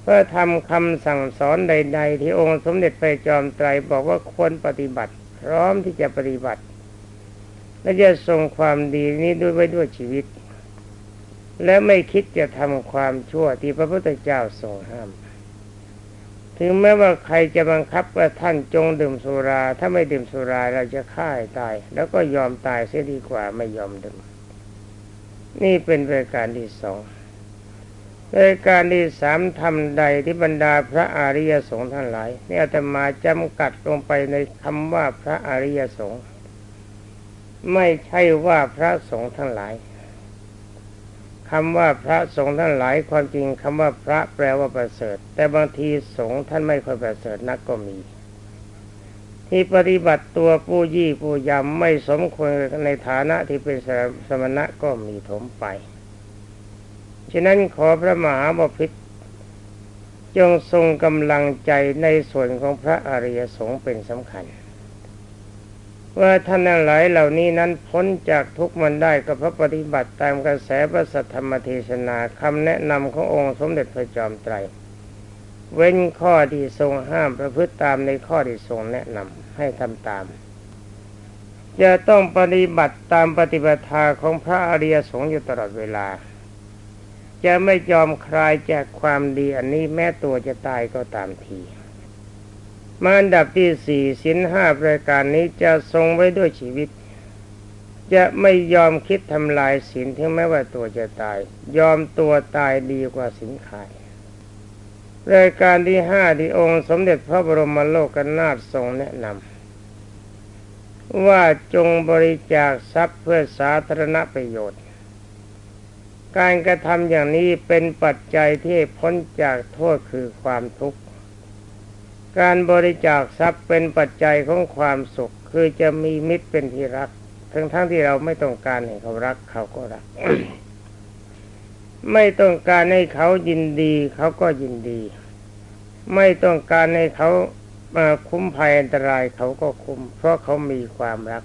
เพื่อทำคำสั่งสอนใด ๆ ที่องค์สมเด็จพระจอมไตรบอกว่าควรปฏิบัติ พร้อมที่จะปฏิบัติ และจะทรงความดีนี้ด้วยไว้ด้วยชีวิต และไม่คิดจะทำความชั่วที่พระพุทธเจ้าทรงห้าม ถึงแม้ว่าใครจะบังคับว่าท่านจงดื่มสุรา ถ้าไม่ดื่มสุราเราจะฆ่าให้ตาย แล้วก็ยอมตายเสียดีกว่าไม่ยอมดื่ม นี่เป็นรายการที่สองรายการที่สามทำใดที่บรรดาพระอริยสงฆ์ทั้งหลายนี่อาตมาจำกัดลงไปในคำว่าพระอริยสงฆ์ไม่ใช่ว่าพระสงฆ์ทั้งหลายคำว่าพระสงฆ์ทั้งหลายความจริงคำว่าพระแปลว่าประเสริฐ แต่บางทีสงฆ์ท่านไม่ค่อยประเสริฐนักก็มี ที่ปฏิบัติตัวผู้ยี่ผู้ยำไม่สมควรในฐานะที่เป็นสมณะก็มีถมไป ฉะนั้นขอพระมหาบพิตรจงทรงกำลังใจในส่วนของพระอริยสงฆ์เป็นสำคัญ ว่าท่านหลายเหล่านี้นั้นพ้นจากทุกมันได้ก็เพราะปฏิบัติตามกระแสพระสัทธรรมเทศนาคำแนะนำขององค์สมเด็จพระจอมไตร เว้นข้อที่ทรงห้ามประพฤติตามในข้อที่ทรงแนะนำให้ทำตาม จะต้องปฏิบัติตามปฏิบัติทาของพระอริยสงฆ์อยู่ตลอดเวลา จะไม่ยอมคลายจากความดีอันนี้แม้ตัวจะตายก็ตามทีมาอันดับที่สี่สินห้ารายการนี้จะทรงไว้ด้วยชีวิต จะไม่ยอมคิดทำลายศีลถึงแม้ว่าตัวจะตาย ยอมตัวตายดีกว่าสินขาย รายการที่ห้าที่องค์สมเด็จพระบรมโลกนาถทรงแนะนำว่าจงบริจาคทรัพย์เพื่อสาธารณประโยชน์ การกระทำอย่างนี้เป็นปัจจัยที่พ้นจากโทษคือความทุกข์ การบริจาคทรัพย์เป็นปัจจัยของความสุข คือจะมีมิตรเป็นที่รัก ทั้งทั้งที่เราไม่ต้องการให้เขารักเขาก็รัก ไม่ต้องการให้เขายินดี เขาก็ยินดี ไม่ต้องการให้เขาเอ่อคุ้มภัยอันตรายเขาก็คุ้ม เพราะเขามีความรัก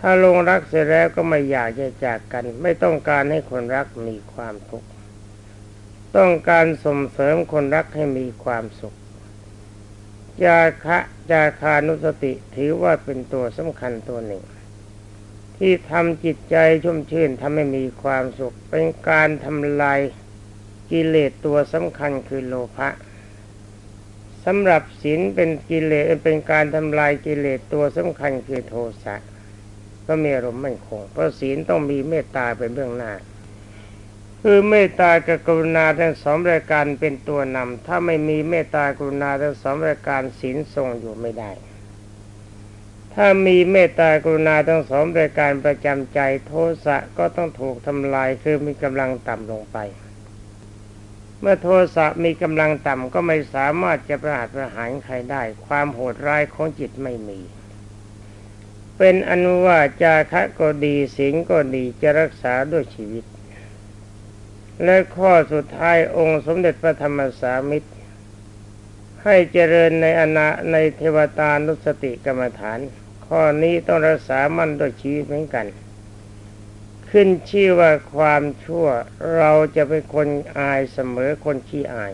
ถ้าลงรักเสร็จแล้วก็ไม่อยากจะจากกัน ไม่ต้องการให้คนรักมีความทุกข์ต้องการส่งเสริมคนรักให้มีความสุขจาคะจาคานุสติถือว่าเป็นตัวสำคัญตัวหนึ่ง ที่ทำจิตใจชุ่มชื่นทำให้มีความสุข เป็นการทำลายกิเลสตัวสำคัญคือโลภะสำหรับศีลเป็นกิเลสเป็นการทำลายกิเลสตัวสำคัญคือโทสะก็มีอารมณ์มั่นคงเพราะศีลต้องมีเมตตาเป็นเบื้องหน้า คือเมตตากับกรุณาทั้งสองรายการเป็นตัวนำถ้าไม่มีเมตตากรุณาทั้งสองรายการศีลทรงอยู่ไม่ได้ ถ้ามีเมตตากรุณาทั้งสองรายการประจำใจโทสะก็ต้องถูกทำลายคือมีกำลังต่ำลงไป เมื่อโทสะมีกำลังต่ำก็ไม่สามารถจะประหารประหารใครได้ ความโหดร้ายของจิตไม่มี เป็นอนุว่าจาคะก็ดีสิงก็ดีจะรักษาด้วยชีวิต และข้อสุดท้ายองค์สมเด็จพระธรรมสามิตรให้เจริญในอนาในเทวตานุสติกรรมฐาน ข้อนี้ต้องรักษามันด้วยชีวิตเหมือนกัน ขึ้นชื่อว่าความชั่วเราจะเป็นคนอายเสมอคนขี้อาย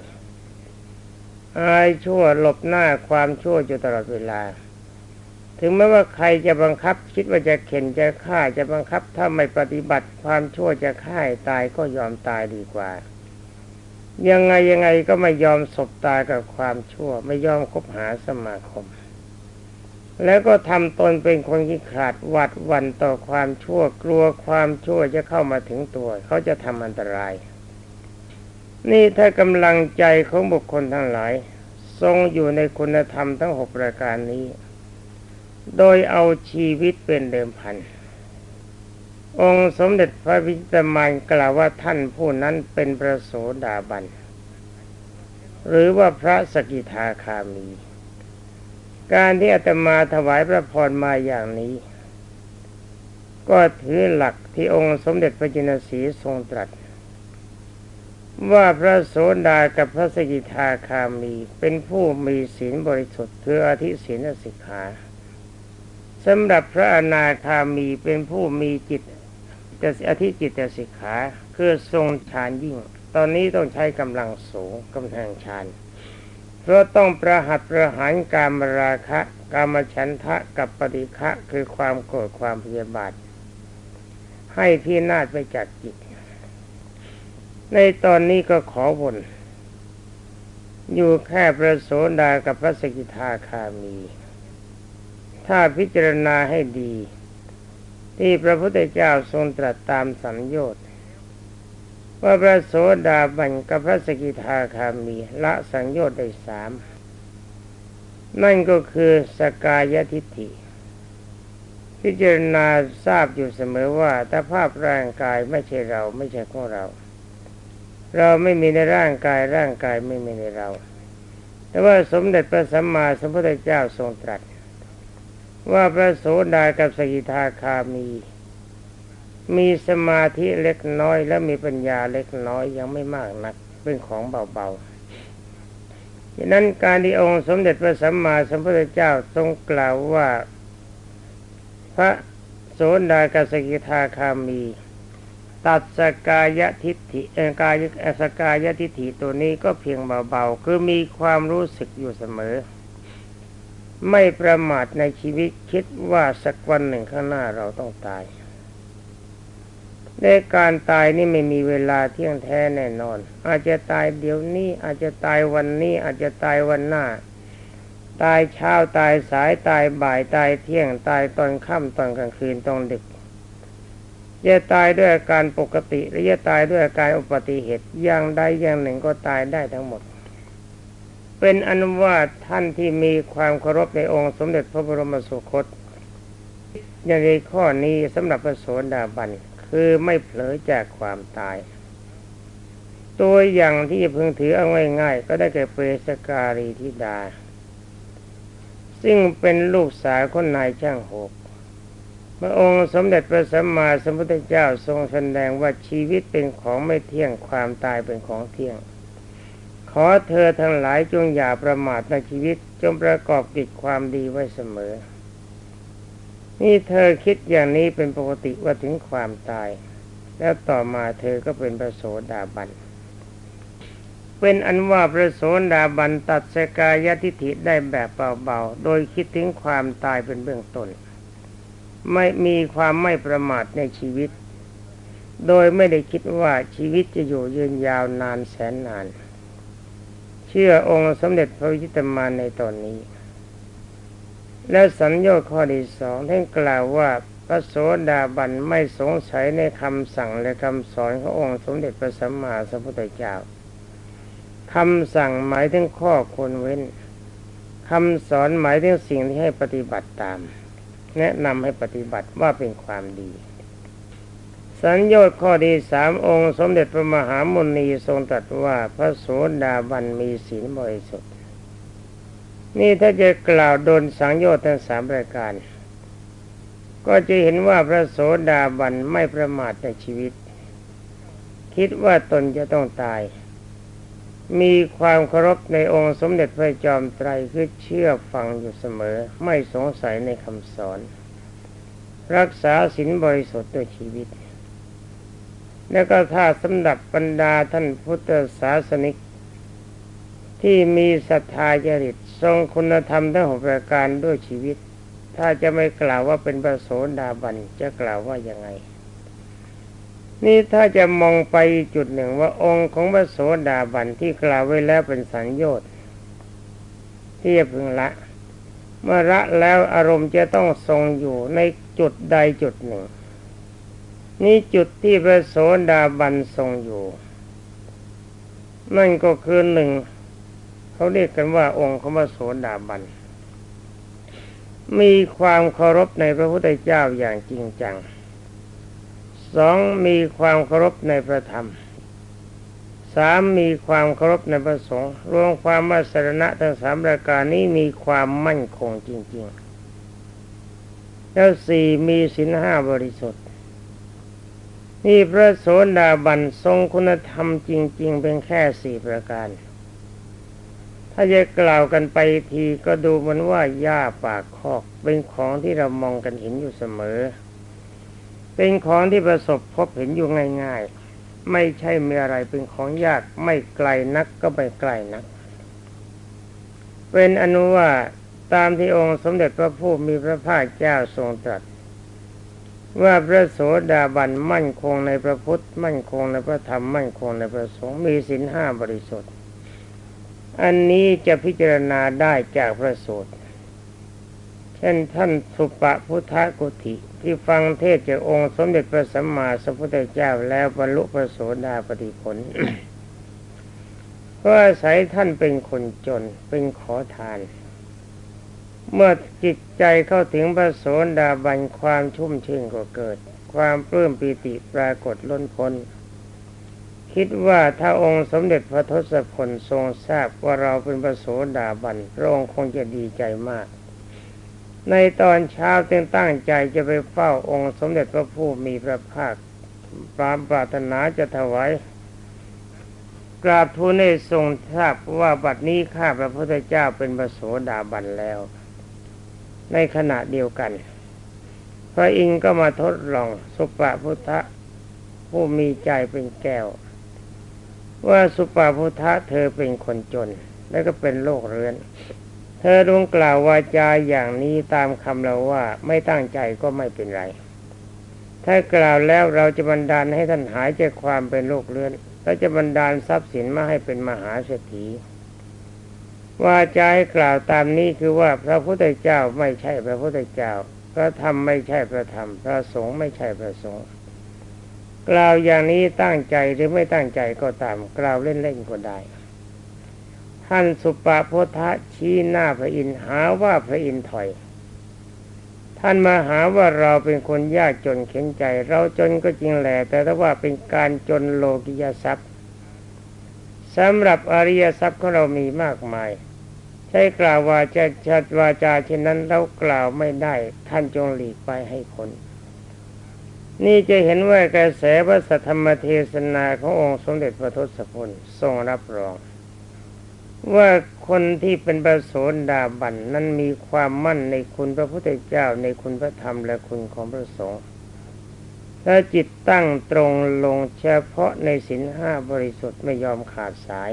อายชั่วหลบหน้าความชั่วอยู่ตลอดเวลา ถึงแม้ว่าใครจะบังคับ คิดว่าจะเข็นจะฆ่าจะบังคับถ้าไม่ปฏิบัติ ความชั่วจะฆ่าตายก็ยอมตายดีกว่ายังไงยังไงก็ไม่ยอมสบตายกับความชั่ว ไม่ยอมคบหาสมาคม แล้วก็ทำตนเป็นคนที่ขาดหวัดวันต่อความชั่วกลัวความชั่วจะเข้ามาถึงตัว เขาจะทำอันตราย นี่ถ้ากำลังใจของบุคคลทั้งหลาย ทรงอยู่ในคุณธรรมทั้งหกประการนี้ โดยเอาชีวิตเป็นเดิมพันองค์สมเด็จพระวิจิตรมานกล่าวว่าท่านผู้นั้นเป็นพระโสดาบัน หรือว่าพระสกิทาคามี การที่อาตมาถวายพระพรมาอย่างนี้ ก็ถือหลักที่องค์สมเด็จพระจินสีทรงตรัส ว่าพระโสดากับพระสกิทาคามีเป็นผู้มีศีลบริสุทธิ์คืออธิศีลสิกขาสำหรับพระอนาคามีเป็นผู้มีจิตจะอธิจิตสิกขาคือทรงฌานยิ่ง ตอนนี้ต้องใช้กำลังสูงกำลังฌาน เพราะต้องประหัตประหารการมราคะกามฉันทะกับปฏิฆะคือความโกรธความพยาบาท ให้พินาศไปจากจิต ในตอนนี้ก็ขอบนอยู่แค่พระโสดากับพระสกิทาคามี ถ้าพิจารณาให้ดี ที่พระพุทธเจ้าทรงตรัสตามสัมโยชน์ ว่าพระโสดาบันกับพระสกิทาคามีละสังโยชน์ได้สามนั่นก็คือสกายทิฏฐิ พิจารณาทราบอยู่เสมอว่าถ้าภาพร่างกายไม่ใช่เราไม่ใช่ของเรา เราไม่มีในร่างกายร่างกายไม่มีในเรา แต่ว่าสมเด็จพระสัมมาสัมพุทธเจ้าทรงตรัส ว่าพระโสดากับสกิทาคามี มีสมาธิเล็กน้อย และมีปัญญาเล็กน้อยยังไม่มากนักเป็นของเบาๆดังนั้นการที่องค์สมเด็จพระสัมมาสัมพุทธเจ้าทรงกล่าวว่า พระโสดากัสกิทาคามี ตัดสกายทิฏฐิเอกายสกายทิฏฐิตัวนี้ก็เพียงเบาๆคือมีความรู้สึกอยู่เสมอ ไม่ประมาทในชีวิตคิดว่าสักวันหนึ่งข้างหน้าเราต้องตาย ในการตายนี่ไม่มีเวลาเที่ยงแท้แน่นอน อาจจะตายเดี๋ยวนี้ อาจจะตายวันนี้ อาจจะตายวันหน้า ตายเช้าตายสายตายบ่ายตายเที่ยงตายตอนค่ำตอนกลางคืนตอนดึกจะตายด้วยอาการปกติหรือจะตายด้วยอาการอุบัติเหตุอย่างใดอย่างหนึ่งก็ตายได้ทั้งหมด เป็นอนุว่าท่านที่มีความเคารพในองค์สมเด็จพระบรมสุคตอย่างในข้อนี้สำหรับพระโสดาบัน คือไม่เผลอจากความตาย ตัวอย่างที่พึงถือเอาง่ายๆก็ได้แก่เปรสการีธิดา ซึ่งเป็นลูกสาวคนนายช่างหกพระองค์สมเด็จพระสัมมาสัมพุทธเจ้าทรงแสดงว่าชีวิตเป็นของไม่เที่ยงความตายเป็นของเที่ยง ขอเธอทั้งหลายจงอย่าประมาทในชีวิตจงประกอบกิจความดีไว้เสมอ นี่เธอคิดอย่างนี้เป็นปกติว่าถึงความตาย แล้วต่อมาเธอก็เป็นพระโสดาบัน เป็นอันว่าพระโสดาบันตัดสกายทิฏฐิได้แบบเบาๆ โดยคิดถึงความตายเป็นเบื้องต้น ไม่มีความไม่ประมาทในชีวิต โดยไม่ได้คิดว่าชีวิตจะอยู่ยืนยาวนานแสนนาน เชื่อองค์สมเด็จพระวิจิตรมานในตอนนี้ และสัญญาข้อที่สองท่านกล่าวว่าพระโสดาบันไม่สงสัยในคำสั่งและคำสอนขององค์สมเด็จพระสัมมาสัมพุทธเจ้าคำสั่งหมายถึงข้อควรเว้นคำสอนหมายถึงสิ่งที่ให้ปฏิบัติตาม แนะนำให้ปฏิบัติว่าเป็นความดี สัญญาข้อที่สามองค์ สมเด็จพระมหามุนีทรงตรัสว่าพระโสดาบันมีศีลบริสุทธิ์ นี่ถ้าจะกล่าวโดนสังโยชน์ทั้งสามรายการ ก็จะเห็นว่าพระโสดาบันไม่ประมาทในชีวิต คิดว่าตนจะต้องตาย มีความเคารพในองค์สมเด็จพระจอมไตรคือเชื่อฟังอยู่เสมอ ไม่สงสัยในคำสอน รักษาศีลบริสุทธิ์ด้วยชีวิต แล้วก็ถ้าสำหรับบรรดาท่านพุทธศาสนิกที่มีศรัทธาจริต ทรงคุณธรรมทั้งหกประการด้วยชีวิต ถ้าจะไม่กล่าวว่าเป็นประโสดาบันจะกล่าวว่ายังไง นี่ถ้าจะมองไปจุดหนึ่งว่าองค์ของพระโสดาบันที่กล่าวไว้แล้วเป็นสัญญต์ที่จะพึงละ เมื่อละแล้วอารมณ์จะต้องทรงอยู่ในจุดใดจุดหนึ่ง นี่จุดที่พระโสดาบันทรงอยู่ นั่นก็คือหนึ่ง เขาเรียกกันว่าองค์ของพระโสดาบัน มีความเคารพในพระพุทธเจ้าอย่างจริงจังสองมีความเคารพในพระธรรมสามมีความเคารพในพระสงฆ์รวมความมาสรณะทั้งสามปรายการนี้มีความมั่นคงจริงๆ แล้วสี่มีศีลห้าบริสุทธิ์ นี่พระโสดาบันทรงคุณธรรมจริง ๆ เป็นแค่สี่ประการ ถ้าจะกล่าวกันไปทีก็ดูเหมันว่าหญ้าปากคอกเป็นของที่เรามองกันเห็นอยู่เสมอ เป็นของที่ประสบพบเห็นอยู่ง่ายๆ ไม่ใช่มีอะไรเป็นของยากไม่ไกลนักก็ไม่ไกลนัก เป็นอนุว่าตามที่องค์สมเด็จพระผู้มีพระภาคเจ้าทรงตรัส ว่าพระโสดาบันมั่นคงในพระพุทธ มั่นคงในพระธรรมมั่นคงในพระสงฆ์มีศีลห้าบริสุทธิ์ อันนี้จะพิจารณาได้จากพระสูตร เช่นท่านสุปะพุทธกุติที่ฟังเทศจากองค์สมเด็จพระสัมมาสัมพุทธเจ้าแล้วบรรลุพระโสดาปฏิผลก็อาศัยท่านเป็นคนจนเป็นขอทาน เมื่อจิตใจเข้าถึงพระโสดาบันความชุ่มชื่นก็เกิด ความปลื้มปีติปรากฏล้นพ้น คิดว่าถ้าองค์สมเด็จพระทศพลทรงทราบว่าเราเป็นพระโสดาบันพระองค์คงจะดีใจมาก ในตอนเช้าจึงตั้งใจจะไปเฝ้าองค์สมเด็จพระผู้มีพระภาคปรามปรารถนาจะถวายกราบทูลให้ทรงทราบว่าบัดนี้ข้าพระพุทธเจ้าเป็นพระโสดาบันแล้ว ในขณะเดียวกัน พระอินทร์ก็มาทดลองสุปาพุทธผู้มีใจเป็นแก้ว ว่าสุปาพุทธะเธอเป็นคนจน และก็เป็นโรคเรื้อน เธอดวงกล่าววาจาอย่างนี้ตามคำเราว่าไม่ตั้งใจก็ไม่เป็นไร ถ้ากล่าวแล้วเราจะบันดาลให้ท่านหายจากความเป็นโรคเรื้อน และจะบันดาลทรัพย์สินมาให้เป็นมหาเศรษฐีว่าจะให้กล่าวตามนี้คือว่าพระพุทธเจ้าไม่ใช่พระพุทธเจ้า พระธรรมไม่ใช่พระธรรม พระสงฆ์ไม่ใช่พระสงฆ์ กล่าวอย่างนี้ตั้งใจหรือไม่ตั้งใจก็ตามกล่าวเล่นๆก็ได้ ท่านสุปาโพธะชี้หน้าพระอินหาว่าพระอินถอย ท่านมาหาว่าเราเป็นคนยากจนเข็นใจ เราจนก็จริงแหละแต่ถ้าว่าเป็นการจนโลกิยทรัพย์สำหรับอริยทรัพย์ของเรามีมากมายใช้กล่าวว่าจะชัดวาจาเช่นนั้นเรากล่าวไม่ได้ ท่านจงหลีกไปให้คน นี่จะเห็นว่ากระแสพระสัทธรรมเทศนาขององค์สมเด็จพระทศพลทรงรับรอง ว่าคนที่เป็นประโสดาบันนั้นมีความมั่นในคุณพระพุทธเจ้าในคุณพระธรรมและคุณของพระสงฆ์และจิตตั้งตรงลงเฉพาะในศีลห้าบริสุทธิ์ไม่ยอมขาดสาย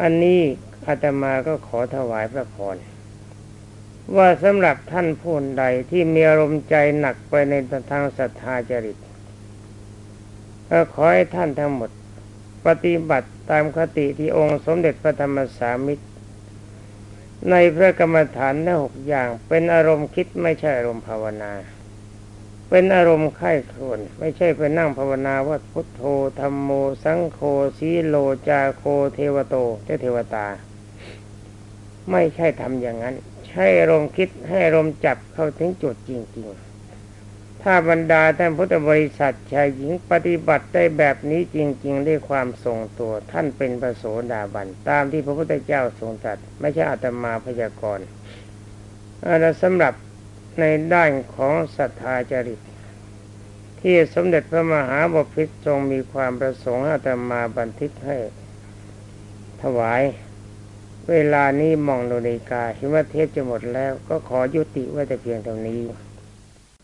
อันนี้อาตมาก็ขอถวายพระพร ว่าสำหรับท่านผู้ใดที่มีอารมณ์ใจหนักไปในทางศรัทธาจริตก็ขอให้ท่านทั้งหมด ปฏิบัติตามคติที่องค์สมเด็จพระธรรมสามิตร ในพระกรรมฐานทั้งหกอย่าง เป็นอารมณ์คิดไม่ใช่อารมณ์ภาวนา เป็นอารมณ์ไข้ครวนไม่ใช่ไปนั่งภาวนาว่าพุทโธธรรมโม สังโฆสีโลจาโคเทวโตเจ้าเทวตา ไม่ใช่ทำอย่างนั้น ใช่อารมคิดให้อารมจับเข้าถึงจุดจริง ๆ ถ้าบรรดาท่านพุทธบริษัทชายหญิงปฏิบัติได้แบบนี้จริง ๆ ด้วยความทรงตัวท่านเป็นพระโสดาบันตามที่พระพุทธเจ้าทรงตรัสไม่ใช่อาตมาพยากรณ์อันนั้นสำหรับในด้านของศรัทธาจริต ที่สมเด็จพระมหาบพิตรทรงมีความประสงค์อาตมาบันทึกให้ถวาย เวลานี้มองนาฬิกาเห็นว่าเทปจะหมดแล้ว ก็ขอยุติไว้แต่เพียงเท่านี้